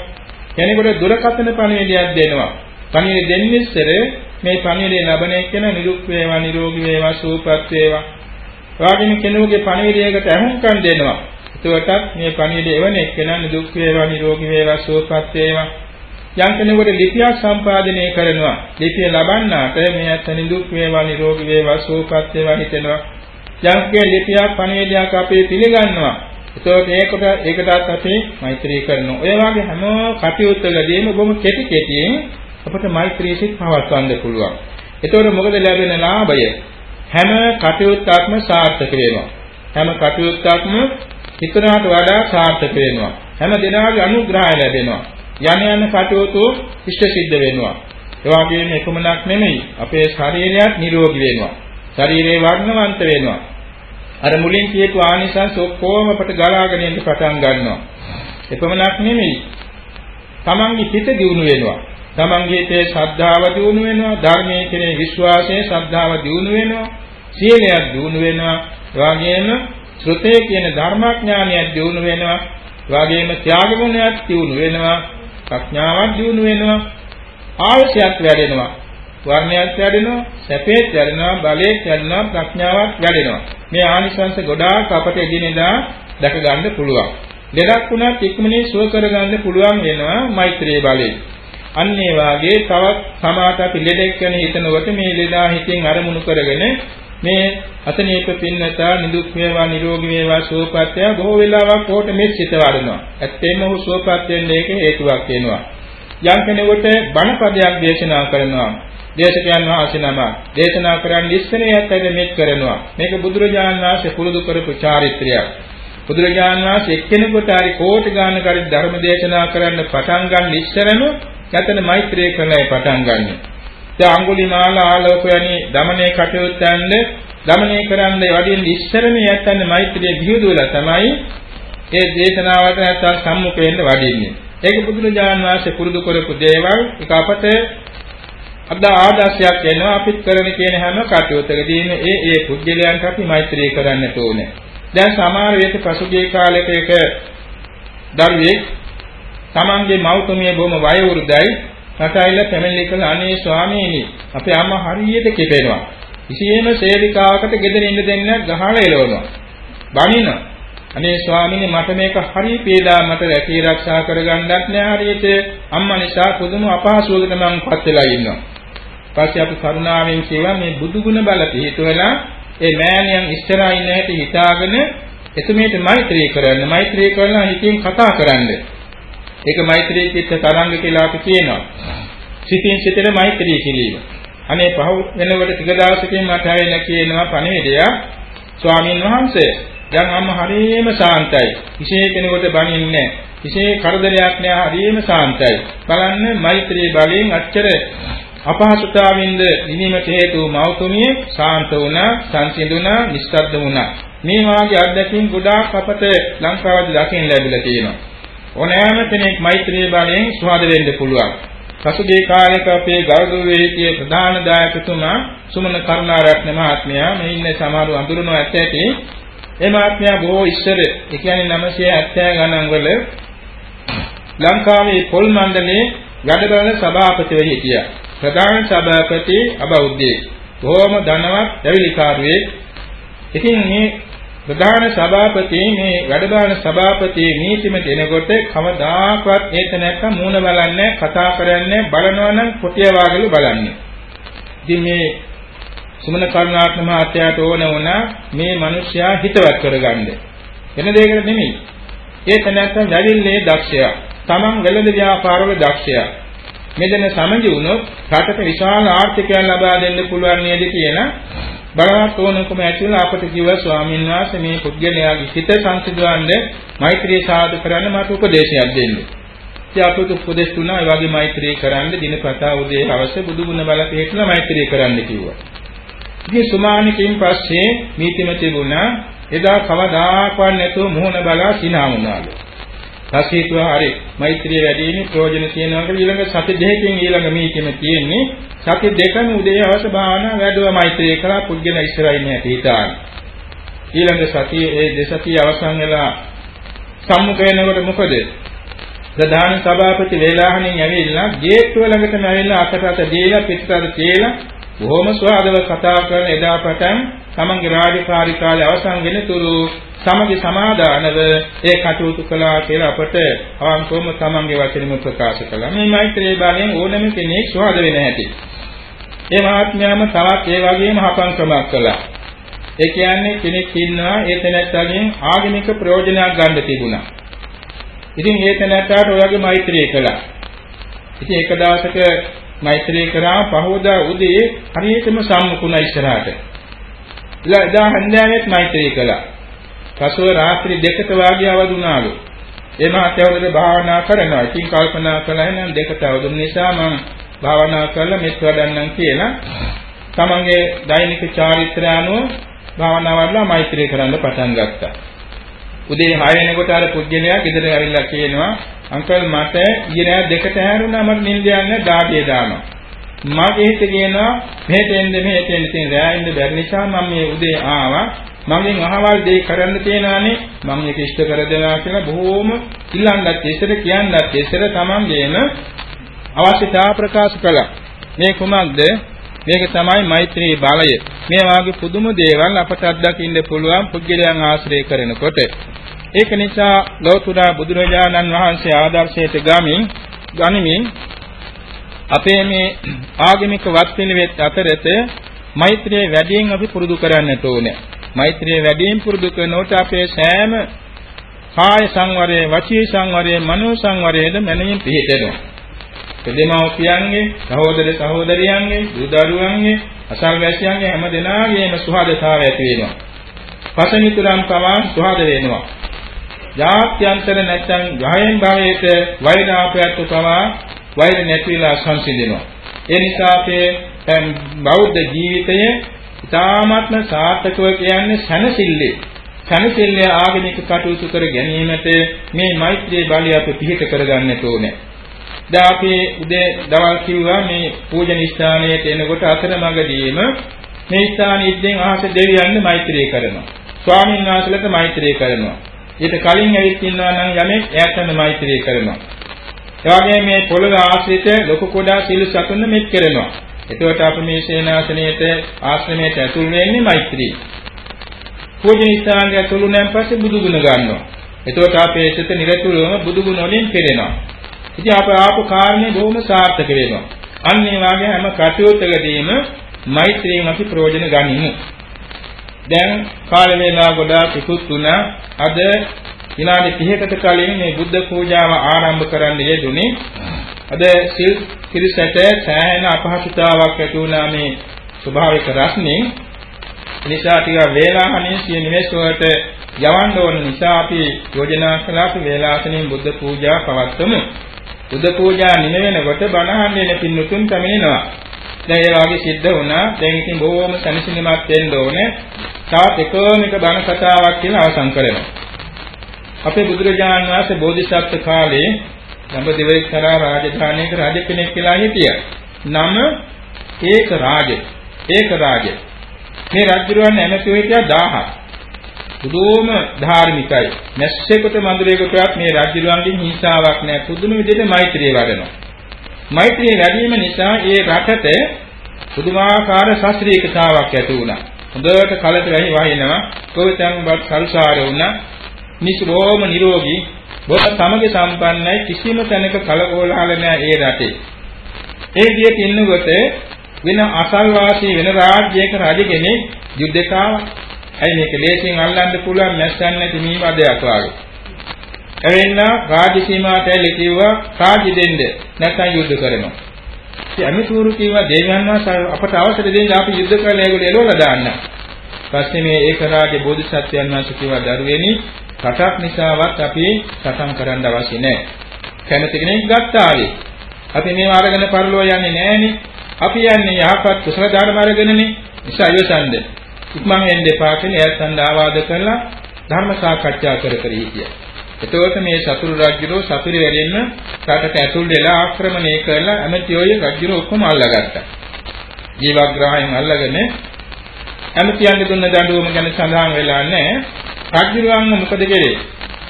කෙනෙකුට දුරකථන පණිවිඩයක් දෙනවා. පණිවිඩ දෙන්නේ ඉස්සර මේ පණිවිඩය ලැබෙන එක්කෙනා නිදුක් වේවා නිරෝගී වේවා සුවපත් වේවා. වාගින කෙනෙකුගේ පණිවිඩයකට අහුම්කම් දෙනවා. එතකොටත් මේ පණිවිඩය එවන එක්කෙනා නිදුක් වේවා නිරෝගී වේවා සුවපත් වේවා. යම් කෙනෙකුට ලිපියක් සම්පාදනය කරනවා ලිපිය ලබන්නාට මේ අත නිදුක් වේවා නිරෝගී වේවා සුවපත් වේවා හිතෙනවා යම් කෙනෙක් ලිපියක් පණිවිඩයක් අපේ පිළිගන්නවා ඒතකොට ඒකට ඒකටත් අපි මෛත්‍රී කරනවා ඔය වගේ හැම කටයුත්තකදීම බොහොම කෙටි කෙටියෙන් අපට මෛත්‍රී සිත් පවත්වන්න පුළුවන් ඒතකොට මොකද ලැබෙන ලාභය හැම කටයුත්තක්ම සාර්ථක වෙනවා හැම කටයුත්තක්ම හිතනකට වඩා සාර්ථක වෙනවා හැම දිනාගේ අනුග්‍රහය ලැබෙනවා යන යන කටයුතු ඉෂ්ට සිද්ධ වෙනවා. ඒ වගේම එකමනක් නෙමෙයි අපේ ශරීරයත් නිරෝගී වෙනවා. ශරීරේ වර්ණවන්ත වෙනවා. අර මුලින් කියපු ආනිසංස ඔක්කොම අපට ගලාගෙන එන්න පටන් ගන්නවා. එපමණක් නෙමෙයි. තමන්ගේ හිත දියුණු වෙනවා. තමන්ගේ හිතේ ශ්‍රද්ධාව දියුණු වෙනවා. ධර්මයේ කෙරේ විශ්වාසයේ ශ්‍රද්ධාව දියුණු වෙනවා. සීලයක් දියුණු වෙනවා. ඒ වගේම ශ්‍රුතේ කියන ධර්මඥානයක් දියුණු වෙනවා. ඒ වගේම ත්‍යාග ගුණයක් දියුණු වෙනවා. ප්‍රඥාවක් දියුණු වෙනවා ආයශයක් වැඩෙනවා වර්ණයක් වැඩෙනවා සැපේත් වැඩෙනවා බලේත් වැඩෙනවා ප්‍රඥාවක් වැඩෙනවා මේ ආනිසංස ගොඩාක් අපට එදිනෙදා දැක ගන්න පුළුවන් ලෙඩක් වුණත් ඉක්මනින් සුව කරගන්න පුළුවන් වෙනවා මෛත්‍රී බලයෙන් අන්න ඒ වාගේ තවත් සමාත අපි ලෙඩෙක් ගැන හිතනකොට මේ ලෙඩා හිතෙන් අරමුණු කරගෙන මේ අතනීප පින්නතා නිදුක් වේවා නිරෝගී වේවා සුවපත් වේවා බොහෝ වෙලාවක් ඕට මෙත් සිත වඩනවා. ඇත්තෙන්ම ඔහු සුවපත් වෙන්න ඒක හේතුවක් වෙනවා. යම් කෙනෙකුට බණ පදයක් දේශනා කරනවා. දේශකයන් වහන්සේ නම දේශනා කරන්නේ ඉස්සරහට ඇද මෙත් කරනවා. මේක බුදුරජාණන් වහන්සේ පුරුදු කරපු චාරිත්‍රයක්. බුදුරජාණන් වහන්සේ එක්කෙනෙකුට හරි කෝටි ගානක හරි ධර්ම දේශනා කරන්න පටන් ගන්න ඉස්සරම යතන මෛත්‍රිය කරන්නයි පටන් ගන්නේ. දැන් අඟුලිමාල ආලෝක වැනි දමනේ කටයුත්තන්ද දමනය කරන්න වඩින් ඉස්සරම යැත්තන් මෛත්‍රිය බිහිදුවලා තමයි ඒ දේශනාවට නැත්තම් සම්මුඛ වෙන්න වඩින්නේ. ඒක බුදුරජාණන් වහන්සේ පුරුදු කරපු දේවල් ඒක අපට අද ආදර්ශයක් වෙනවා අපිත් කරන කියන හැම කටයුත්තකදීම ඒ ඒ පුද්ගලයන්ට අපි මෛත්‍රී කරන්නට ඕනේ. දැන් සමහර වෙලක පසුගිය කාලයක එක දරුවෙක් තමන්ගේ මව්තුමිය බොහොම වයෝවෘද්ධයි රටයිල පැමිණිලි කළ අනේ ස්වාමීනි අපේ අම්මා හරියට කිපෙනවා. කිසියම් සේවිකාවකට ගෙදර ඉන්න දෙන්නේ ගහලා එලවනවා. බනින. අනේ ස්වාමීනි මට මේක හරි පීඩා මට රැකී ආරක්ෂා කරගන්නත් නෑ හරියට අම්මා නිසා පුදුම අපහසුවකට මම පත් වෙලා ඉන්නවා. පස්සේ අපි කරුණාවෙන් කියවා මේ බුදු ගුණ බල පිළිතුවලා ඒ මෑණියන් ඉස්සරහා ඉන්න හැටි හිතාගෙන එතුමියට මෛත්‍රී කරන්න මෛත්‍රී කරලා හිතින් කතා කරන්න. ඒක මෛත්‍රී චිත්ත තරංග කියලා අපි කියනවා. සිතින් සිතට මෛත්‍රී කිරීම. අනේ පහ වෙනකොට ටික දවසකින් මට ඇවිල්ලා කියනවා පණිවිඩය ස්වාමීන් වහන්සේ දැන් අම්ම හරියම සාන්තයි. කිසිේ කෙනෙකුට බනින්නේ නැහැ. කිසිේ කරදරයක් නැහැ හරියම සාන්තයි. බලන්න මෛත්‍රී බලයෙන් අච්චර අපහසුතාවින්ද නිවීමට හේතු මෞතුමිය සාන්ත වුණා, සංසිඳුණා, නිස්සද්ද වුණා. මේ වාගේ අත්දැකීම් ගොඩාක් අපට ලංකාවේදී දකින්න ලැබිලා තියෙනවා. ඕනෑම කෙනෙක් මෛත්‍රී බලයෙන් සුවද වෙන්න පුළුවන්. පසුගිය කාලයක අපේ ගෞරවයේ සිටිය ප්‍රධාන දායකතුමා සුමන කරුණාරත්න මහත්මයා මේ ඉන්න සමහරව අඳුරන ඇත්තටි ඒ මහත්මයා බොහෝ ඉස්සර ඒ කියන්නේ 970 ගණන් වල ලංකාවේ පොල් මණ්ඩලයේ වැඩබලන සභාපතිව හිටියා. ප්‍රධාන සභාපති අබෞද්ධයෙක්. බොහොම ධනවත් දැවිලිකාරුවෙක්. ඉතින් මේ ප්‍රධාන සභාපති මේ වැඩබලන සභාපති නීතිම දෙනකොට කවදාකවත් ඒක නැත්තම් මූණ බලන්නේ කතා කරන්නේ බලනවා නම් කොටිය වාගලු බලන්නේ. ඉතින් මේ සුමන කරුණාත්ම මහත්තයාට ඕන වුණා මේ මිනිස්යා හිතවත් කරගන්න. වෙන දෙයකට නෙමෙයි. ඒක නැත්තම් දැවිල්ලේ දක්ෂයා. Taman වෙළඳ ව්‍යාපාරවල දක්ෂයා. මෙතන සමගි වුණොත් රටට විශාල ආර්ථිකයක් ලබා දෙන්න පුළුවන් නේද කියන බලවත් ඕනකම ඇතිවලා අපට කිව්වා ස්වාමීන් වහන්සේ මේ පුද්ගලයාගේ හිත සංසිඳවන්න මෛත්‍රී සාධු කරන්න මට උපදේශයක් දෙන්න. ඉතින් අපට උපදේශ තුනා ඒ වගේ මෛත්‍රී කරන්න දිනපතා උදේ හවස බුදුගුණ බල පිළිපදලා මෛත්‍රී කරන්න කිව්වා. ඉතින් සුමානිකින් පස්සේ මීතිම තිබුණා එදා කවදාකවත් නැතුව මුහුණ බලා සිනා වුණාලු. සතියතුවා හරි මෛත්‍රිය වැඩි වීම ප්‍රයෝජන තියෙනවා කියලා ඊළඟ සති දෙකකින් ඊළඟ මීකෙම තියෙන්නේ. සති දෙකම උදේ හවස භාවනා වැඩුවා මෛත්‍රිය කළා පුද්ගල ඉස්සරහින් නැති හිතාන ඊළඟ සතිය ඒ දෙසතිය අවසන් වෙලා සම්මුඛ වෙනකොට මොකද? ප්‍රධාන සභාපති වේලාහණින් ඇවිල්ලා ගේට්ටුව ළඟටම ඇවිල්ලා අතට අත දීලා පිටතට තියලා බොහොම ස්වාදව කතා කරන එදා පටන් තමන්ගේ රාජකාරී කාලය අවසන් වෙනතුරු සමගි සමාදානව ඒ කටයුතු කළා කියලා අපට අවංකවම තමන්ගේ වචනෙම ප්‍රකාශ කළා. මේ මෛත්‍රී බලයෙන් ඕනම කෙනෙක් සුවද වෙන හැටි. ඒ මහත්මයාම තවත් ඒ වගේම හපං ක්‍රමයක් කළා. ඒ කියන්නේ කෙනෙක් ඉන්නවා ඒ තැනැත්තගෙන් ආගමික ප්‍රයෝජනයක් ගන්න තිබුණා. ඉතින් ඒ තැනැත්තාට ඔයගේ මෛත්‍රී කළා. ඉතින් එක දවසක මෛත්‍රී කරා පහවදා උදේ හරියටම සම්මුඛුණා ඉස්සරහට. ඉලා එදා හන්දෑවෙත් මෛත්‍රී කළා. පසුව රාත්‍රී දෙකට වාගේ අවදුනාලු. ඒ මහත්යවලට භාවනා කරනවා. ඉතින් කල්පනා කළා නම් දෙකට අවදුන නිසා මම භාවනා කරලා මෙත් වඩන්නම් කියලා තමන්ගේ දෛනික චාරිත්‍රය අනුව භාවනා වඩලා මෛත්‍රී කරන්න පටන් ගත්තා. උදේ 6 වෙනකොට අර පුජ්‍යලයා ගෙදර ඇවිල්ලා කියනවා අංකල් මට ඊයේ දෙකට හැරුණා මට නිින්ද යන්නේ දාඩිය දානවා. මගේ හිත කියනවා මෙහෙට එන්න මෙහෙට එන්න තියෙන රෑ ඉන්න බැරි නිසා මම මේ උදේ ආවා මගෙන් අහවල් දෙයක් කරන්න තියෙනවානේ මම මේක ඉෂ්ට කර දෙනවා කියලා බොහෝම ඉල්ලන්නත් ඉස්සර කියන්නත් ඉස්සර තමන්ගේම අවශ්‍යතාව ප්‍රකාශ කළා. මේ කුමක්ද? මේක තමයි මෛත්‍රී බලය. මේ වාගේ පුදුම දේවල් අපට අත්දකින්න පුළුවන් පුද්ගලයන් ආශ්‍රය කරනකොට. ඒක නිසා ලෞතුරා බුදුරජාණන් වහන්සේ ආදර්ශයට ගමින් ගනිමින් අපේ මේ ආගමික වත් පිළිවෙත් අතරත මෛත්‍රිය වැඩියෙන් අපි පුරුදු කරන්නට ඕනේ. මෛත්‍රිය වැඩියෙන් පුරුදු කරනකොට අපේ සෑම කාය සංවරයේ, වචී සංවරයේ, මනෝ සංවරයේද මනමින් පිහිටෙනවා. දෙමව්පියන්ගේ, සහෝදර සහෝදරියන්ගේ, දූ දරුවන්ගේ, අසල්වැසියන්ගේ හැම දෙනාගේම සුහදතාවය ඇති වෙනවා. පසමිතුරන් පවා සුහද වෙනවා. ජාත්‍යන්තර නැත්නම් ගහයෙන් භවයට වෛරාපයත් පවා වෛර නැතිලා සංසිඳෙනවා. ඒ නිසා අපේ බෞද්ධ ජීවිතයේ ඉතාමත්ම සාර්ථකව කියන්නේ සනසිල්ලේ. සනසිල්ලේ ආගමික කටයුතු කර ගැනීමට මේ මෛත්‍රී බලය අපි පිහිට කරගන්නට ඕනේ. දැන් අපි උදේ දවල් කිව්වා මේ පූජන ස්ථානයට එනකොට අතරමඟදීම මේ ස්ථානෙද්දෙන් අහස දෙවියන්ට මෛත්‍රී කරනවා. ස්වාමීන් වහන්සේලාට මෛත්‍රී කරනවා. ඊට කලින් ඇවිත් ඉන්නවා නම් යමෙක් එයාටම මෛත්‍රී කරනවා. එවාගේ මේ පොළොව ආශ්‍රිත ලොකු කොඩා සීල සතුන්න මෙත් කරනවා. එතකොට අපි මේ සේනාසනයේට ආශ්‍රමයට ඇතුල් වෙන්නේ මෛත්‍රී. පූජන ස්ථානයේ ඇතුළු නැන් පස්සේ බුදු ගුණ ගන්නවා. එතකොට අපේ සිත නිරතුරුවම බුදු ගුණ වලින් පෙරෙනවා. ඉතින් අප ආපු කාරණේ බොහොම සාර්ථක වෙනවා. අන්න ඒ වගේ හැම කටයුත්තකදීම මෛත්‍රියෙන් අපි ප්‍රයෝජන ගනිමු. දැන් කාල වේලා ගොඩාක් ඉක්ුත් වුණා. අද විනාඩි 30කට කලින් මේ බුද්ධ පූජාව ආරම්භ කරන්න යෙදුනේ. අද සිල් පිරිසට සෑහෙන අපහසුතාවක් ඇති වුණා මේ ස්වභාවික රස්නේ. නිසා ටික වේලාහණේ සිය නිවෙස් වලට යවන්න ඕන නිසා අපි යෝජනා කළා අපි වේලාසනෙන් බුද්ධ පූජා පවත්වමු. බුද්ධ පූජා නිම වෙනකොට බණහන් වෙන පින්නුතුන් පැමිණෙනවා. දැන් ඒ වගේ සිද්ධ වුණා. දැන් ඉතින් බොහොම සනිසිනිමත් වෙන්න ඕනේ. තවත් එකම එක බණ කතාවක් කියලා අවසන් කරනවා. අපේ බුදුරජාණන් වහන්සේ බෝධිසත්ව කාලේ දඹදිවයි කරා රාජධානියක රජ කෙනෙක් කියලා හිටියා. නම ඒක රාජ. ඒක රාජ. මේ රජුරවන්නේ ඇමතිව හිටියා 1000ක්. පුදුම ධාර්මිකයි. නැස්සෙකුට මඳුරේකටවත් මේ රජුරවන්ගෙන් හිංසාවක් නැහැ. පුදුම විදිහට මෛත්‍රිය වඩනවා. මෛත්‍රිය වැඩිම නිසා ඒ රටට පුදුමාකාර ශාස්ත්‍රීයතාවක් ඇති වුණා. හොඳට කලට වැහි වහිනවා. කොවිතන්වත් කල්සාර වුණා. නිස්රෝම නිරෝගී බොහෝ සමග සම්පන්නයි කිසිම තැනක කලකෝලහල නැහැ ඒ රටේ. ඒ විදිහට ඉන්නකොට වෙන අසල්වාසී වෙන රාජ්‍යයක රජ කෙනෙක් යුද්ධයට ආවා. ඇයි මේක ලේසියෙන් අල්ලන්න පුළුවන් නැස්සන් නැති මේ වදයක් වාගේ. එවෙන්න රාජ්‍ය සීමාවට ඇලි කිව්වා රාජ්‍ය දෙන්න නැත්නම් යුද්ධ කරනවා. ඉතින් අමිතුරු කිව්වා දේවයන් වහන්සේ අපට අවසර දෙන්න අපි යුද්ධ කරලා ඒගොල්ලෝ එළවලා දාන්න. පස්සේ මේ ඒක රාජ්‍ය බෝධිසත්වයන් වහන්සේ කිව්වා දරුවෙනි රටක් නිසාවත් අපි සටන් කරන්න අවශ්‍ය නැහැ. කැමති කෙනෙක් ගත්තාවේ. අපි මේව අරගෙන පරිලෝ යන්නේ නැහනේ. අපි යන්නේ යහපත් කුසල ධර්ම අරගෙනනේ. නිසා යොසන්ද. ඉක්මන් එන්න එපා කියලා එයත් ආවාද කරලා ධර්ම සාකච්ඡා කර කර හිටියා. එතකොට මේ සතුරු රජුරෝ සතුරු වෙරින්න රටට ඇතුල් වෙලා ආක්‍රමණය කරලා ඇමතියෝය රජුරෝ ඔක්කොම අල්ලගත්තා. ජීවග්‍රහයෙන් අල්ලගෙන ඇමතියන්ට දුන්න දඬුවම ගැන සඳහන් වෙලා නැහැ. රජුරුවන්ව මොකද කරේ?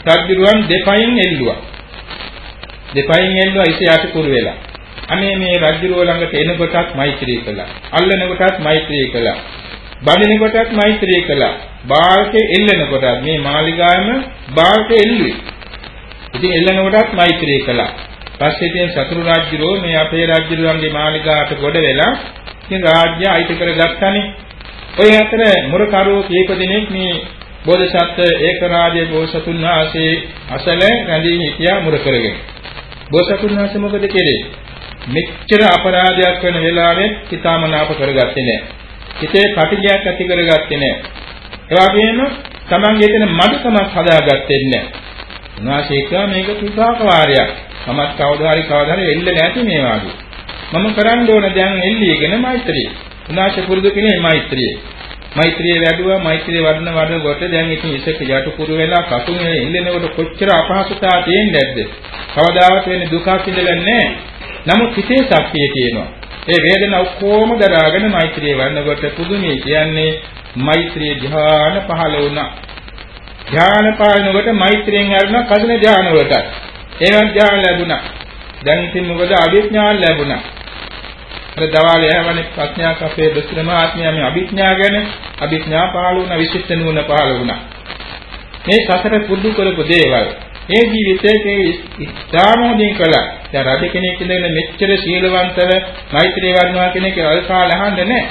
රජුරුවන් දෙපයින් එල්ලුවා. දෙපයින් එල්ලුවා ඉසේ යට කුරු වෙලා. අනේ මේ රජුරුව ළඟට එනකොටත් මෛත්‍රී කළා. අල්ලන කොටත් මෛත්‍රී කළා. බඳින කොටත් මෛත්‍රී කළා. බාල්කේ එල්ලන කොටත් මේ මාලිගාවෙම බාල්කේ එල්ලුවේ. ඉතින් එල්ලන කොටත් මෛත්‍රී කළා. පස්සේ ඉතින් සතුරු රාජ්‍යරෝ මේ අපේ රාජ්‍යරුවන්ගේ මාලිගාවට ගොඩ වෙලා ඉතින් රාජ්‍ය අයිති කරගත්තානේ. ඔය අතර මුරකරුවෝ කීප දෙනෙක් මේ බෝධිසත්ව ඒකරාජයේ බෝසතුන් වහන්සේ අසල රැඳී හිටියා මුර කරගෙන. බෝසතුන් වහන්සේ මොකද කෙරේ? මෙච්චර අපරාධයක් වෙන වෙලාවෙත් හිතාමනාප කරගත්තේ නැහැ. හිතේ පටිඝයක් ඇති කරගත්තේ නැහැ. ඒ වගේම තමන්ගේ තියෙන මඩකමක් හදාගත්තේ නැහැ. උන්වහන්සේ කිව්වා මේක විපාක වාරයක්. මමත් කවදා හරි කවදා හරි එල්ල නැති මේ වාගේ. මම කරන්න ඕන දැන් එල්ලීගෙන මෛත්‍රිය. උන්වහන්සේ පුරුදු කෙනේ මෛත්‍රිය. මෛත්‍රිය වැඩුවා මෛත්‍රිය වඩන වඩන කොට දැන් ඉතින් ඉසක යටු කුරු වෙලා කටුන් එල්ලෙනකොට කොච්චර අපහසුතාව තියෙන්නේ නැද්ද? කවදාවත් වෙන්නේ දුකක් ඉඳලා නැහැ. නමුත් හිතේ ශක්තිය තියෙනවා. ඒ වේදනා ඔක්කොම දරාගෙන මෛත්‍රිය වඩනකොට පුදුමයි කියන්නේ මෛත්‍රිය ධ්‍යාන පහළ වුණා. ධ්‍යාන පාලනකොට මෛත්‍රියෙන් හැරුණා කදින ධ්‍යාන වලට. ඒවත් ධ්‍යාන ලැබුණා. දැන් ඉතින් මොකද අවිඥාන ලැබුණා. අර දවාලේ යවන්නේ ප්‍රඥාක අපේ දොස්තරම ආත්මය මේ අභිඥා ගැන අභිඥා පහළ වුණා විශිෂ්ට නුවණ පහළ වුණා. මේ සසර පුරුදු කරපු දේවල් මේ ජීවිතයේ ඉස්හාමෝදීන් කළා. දැන් රජ කෙනෙක් ඉඳගෙන මෙච්චර සීලවන්තව මෛත්‍රී වර්ණවා කෙනෙක් අල්කාල අහන්න නැහැ.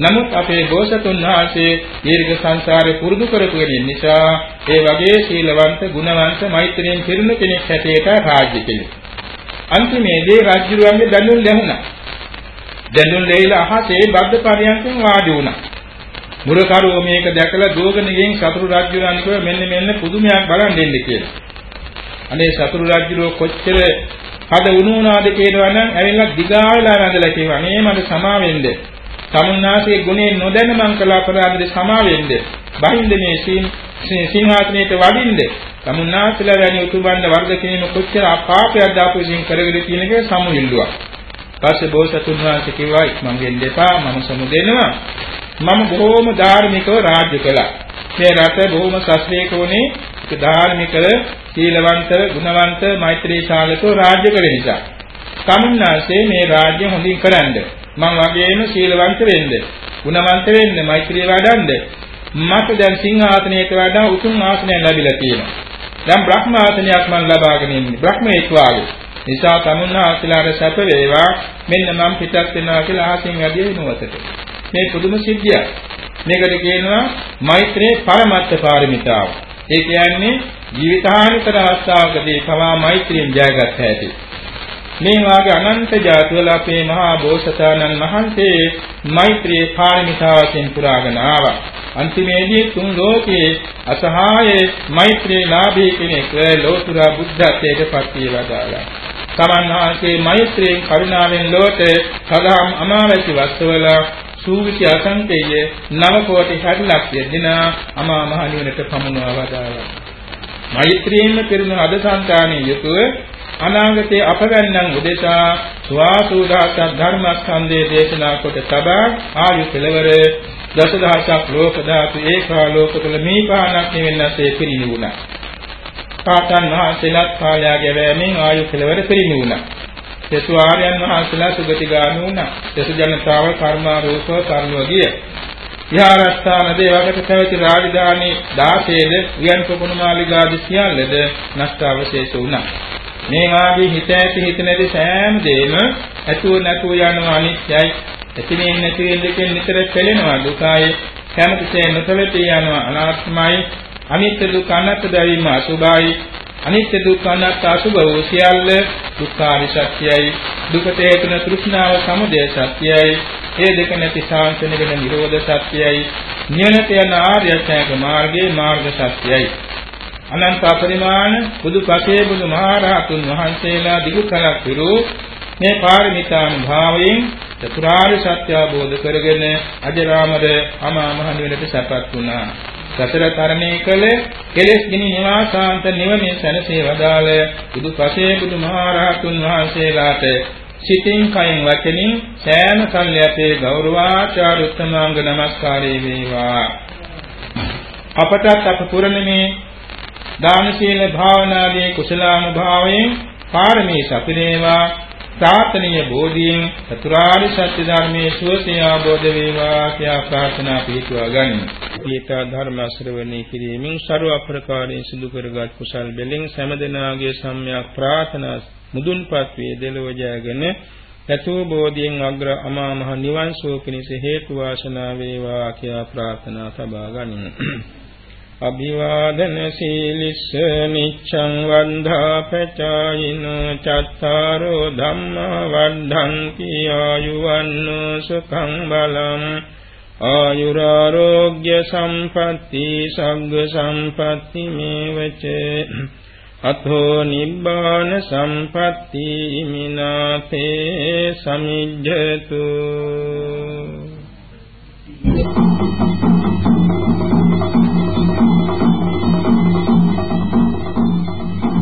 නමුත් අපේ බෝසතුන් වහන්සේ දීර්ඝ සංසාරේ පුරුදු කරපු නිසා ඒ වගේ සීලවන්ත ගුණවන්ත මෛත්‍රියෙන් පිරුණු කෙනෙක් හැටියට රාජ්‍ය කෙනෙක්. අන්තිමේදී රාජ්‍යරුවන්ගේ බැඳුම් ලැබුණා. දැනුන් ලෙයිලා අහසේ බද්ද පරියන්කෙන් වාඩි වුණා. මුරකරුව මේක දැකලා දෝගන ගෙන් සතුරු රාජ්‍යරන් කිව්ව මෙන්න මෙන්න පුදුමයක් බලන් දෙන්න කියලා. අනේ සතුරු රාජ්‍යරෝ කොච්චර හද වුණු වුණාද කියනවා නම් ඇවිල්ලා දිගාවලා වැඳලා කියවා මේ මට සමා වෙන්න. සමුන්නාසේ ගුණේ නොදැන මං කළ අපරාධෙ සමා වෙන්න. බහින්ද මේ සිංහාසනයට වඩින්න. සමුන්නාසලා වැනි උතුම්බන්ද වර්ග කිනීම කොච්චර අපාපයක් දාපු විසින් කරගෙන තියෙන එක සමුහිල්ලුවා. පස්සේ බෝසතුන් වහන්සේ කිව්වා මං ගෙන් දෙපා මම සමුදෙනවා. මම බොහොම ධාර්මිකව රාජ්‍ය කළා. මේ රට බොහොම ශස්ත්‍රීය කෝණේ ධාර්මිකව සීලවන්ත ගුණවන්ත මෛත්‍රී ශාලකව රාජ්‍ය කළ නිසා. කමුන්නාසේ මේ රාජ්‍ය හොඳින් කරන්න. මං වගේම සීලවන්ත වෙන්න. ගුණවන්ත වෙන්න මෛත්‍රී වඩන්න. මට දැන් සිංහාසනයට වඩා උතුම් ආසනයක් ලැබිලා තියෙනවා. දැන් බ්‍රහ්ම ආසනයක් මම ලබාගෙන ඉන්නේ. බ්‍රහ්මයෙක් වාගේ. නිසා තමුන්නාස්ලාට සැප වේවා. මෙන්න මම පිටත් වෙනවා කියලා අහසින් වැඩි වෙනවතට මේ පුදුම සිද්ධියක්. මේකට කියනවා මෛත්‍රී පරමත්ත පාරමිතාව. ඒ කියන්නේ ජීවිතාන්තර අවස්ථාවකදී පවා මෛත්‍රියෙන් ජයගත් හැටි. මේ වාගේ අනන්ත ජාතිවල අපේ මහා බෝසතාණන් වහන්සේ මෛත්‍රී පාරමිතාවෙන් පුරාගෙන ආවා. අන්තිමේදී තුන් ලෝකයේ අසහාය මෛත්‍රී ලාභී කෙනෙක් ලෝතුරා බුද්ධත්වයට පත් වේවදාලා තමන් වහන්සේ මෛත්‍රියෙන් කරුණාවෙන් ලොවට සදාම් අමාවැසි වස්වල සූවිසි අසංකේය නව කෝටි 60 ලක්ෂ දින අමා මහ නිවනට පමුණවා වදාළා. මෛත්‍රියෙන්ම පිරුණු අද සංතානයේ යුතුව අනාගතයේ අපගන්නන් උදෙසා ස්වාසූදාසක් ධර්මස්කන්ධයේ දේශනා කොට තබා ආයු කෙලවර දසදහසක් ලෝක ධාතු ඒකාලෝක තුල මේ පහනක් නිවෙන්නසේ පිරිනිවුණා. පාතන් වහන්සේලාත් කාලයාගේ වෑමෙන් ආයු කෙලවර පිරිනිවුණා. සසු ආර්යයන් වහන්සේලා සුගතිගාමී වුණා. සසු ජනතාව කර්මාරූපව කර්මව ගිය. විහාරස්ථාන දේවකට පැවති රාජධානී 16ද වියන් පොකුණු මාලිගාද සියල්ලද නෂ්ටාවශේෂ වුණා. මේ වාගේ හිත ඇති හිත නැති සෑම දෙයක්ම ඇතුව නැතුව යනවා අනිත්‍යයි. ඇතිවෙන්නේ නැති වෙන්නේ නිතර පෙළෙනවා දුකයි. කැමතිසේ නොසලී යනවා අනාත්මයි. අනිත්‍ය දුක අනත්ත බැවිම අසුභයි. අනිත්‍ය දුක්ඛ අනාත්ම අසුභ වූ සියල්ල දුක්ඛාරි සත්‍යයි. දුකට හේතුන තෘෂ්ණාව සමුදය සත්‍යයි. ඒ දෙක නැති ශාන්තන වෙන නිරෝධ සත්‍යයි. නියනත යන ආර්ය අෂ්ටාංග මාර්ගයේ මාර්ග සත්‍යයි. අනන්ත පරිමාණ බුදු පසේ බුදු මහරහතුන් වහන්සේලා දිගු කලක් පිරු මේ පාරමිතාන් භාවයෙන් චතුරාර්ය සත්‍ය අවබෝධ කරගෙන අජරාමර අමා මහ නිවනට සැපත් වුණා. සතර තරණය කළ කෙලෙස් ගිනි නිවාසාන්ත නිවමින් සැනසේ වදාළ බුදු පසේ බුදු මහරහතුන් වහන්සේලාට සිතින් කයින් වචනින් සෑම කල්යතේ ගෞරවාචාර උත්තමාංග නමස්කාරේ වේවා. අපටත් අප පුරණමේ දාන සීල භාවනාදී කුසලානුභාවයෙන් පාරමී සපිරේවා. සාතනීය බෝධියෙන් චතුරාර්ය සත්‍ය ධර්මයේ සුවසේ ආબોධ වේවා කියා ප්‍රාර්ථනා පිටුවා ගනිමු. පීතා ධර්ම ශ්‍රවණය කිරීමෙන් ਸਰව අප්‍රකාරයෙන් සිදු කරගත් කුසල් බැලින් සෑම සම්‍යක් ප්‍රාර්ථනා මුදුන්පත් වේ දෙලොව ජයගෙන සතු බෝධියෙන් අග්‍ර අමා මහ නිවන් සුව පිණිස හේතු වාසනා වේවා කියා ප්‍රාර්ථනා සබා ගනිමු. අභිවාදන සීලිස්ස නිච්ඡං වන්ධා පචායින චත්තාරෝ ධම්මා වද්ධන්ති ආයුවන්නෝ සුඛං බලං। ආයුරාෝග්‍ය සම්පatti සග්ග සම්පatti මේවච। අතෝ නිබ්බාන සම්පatti මිනාතේ සමිජ්ජතු।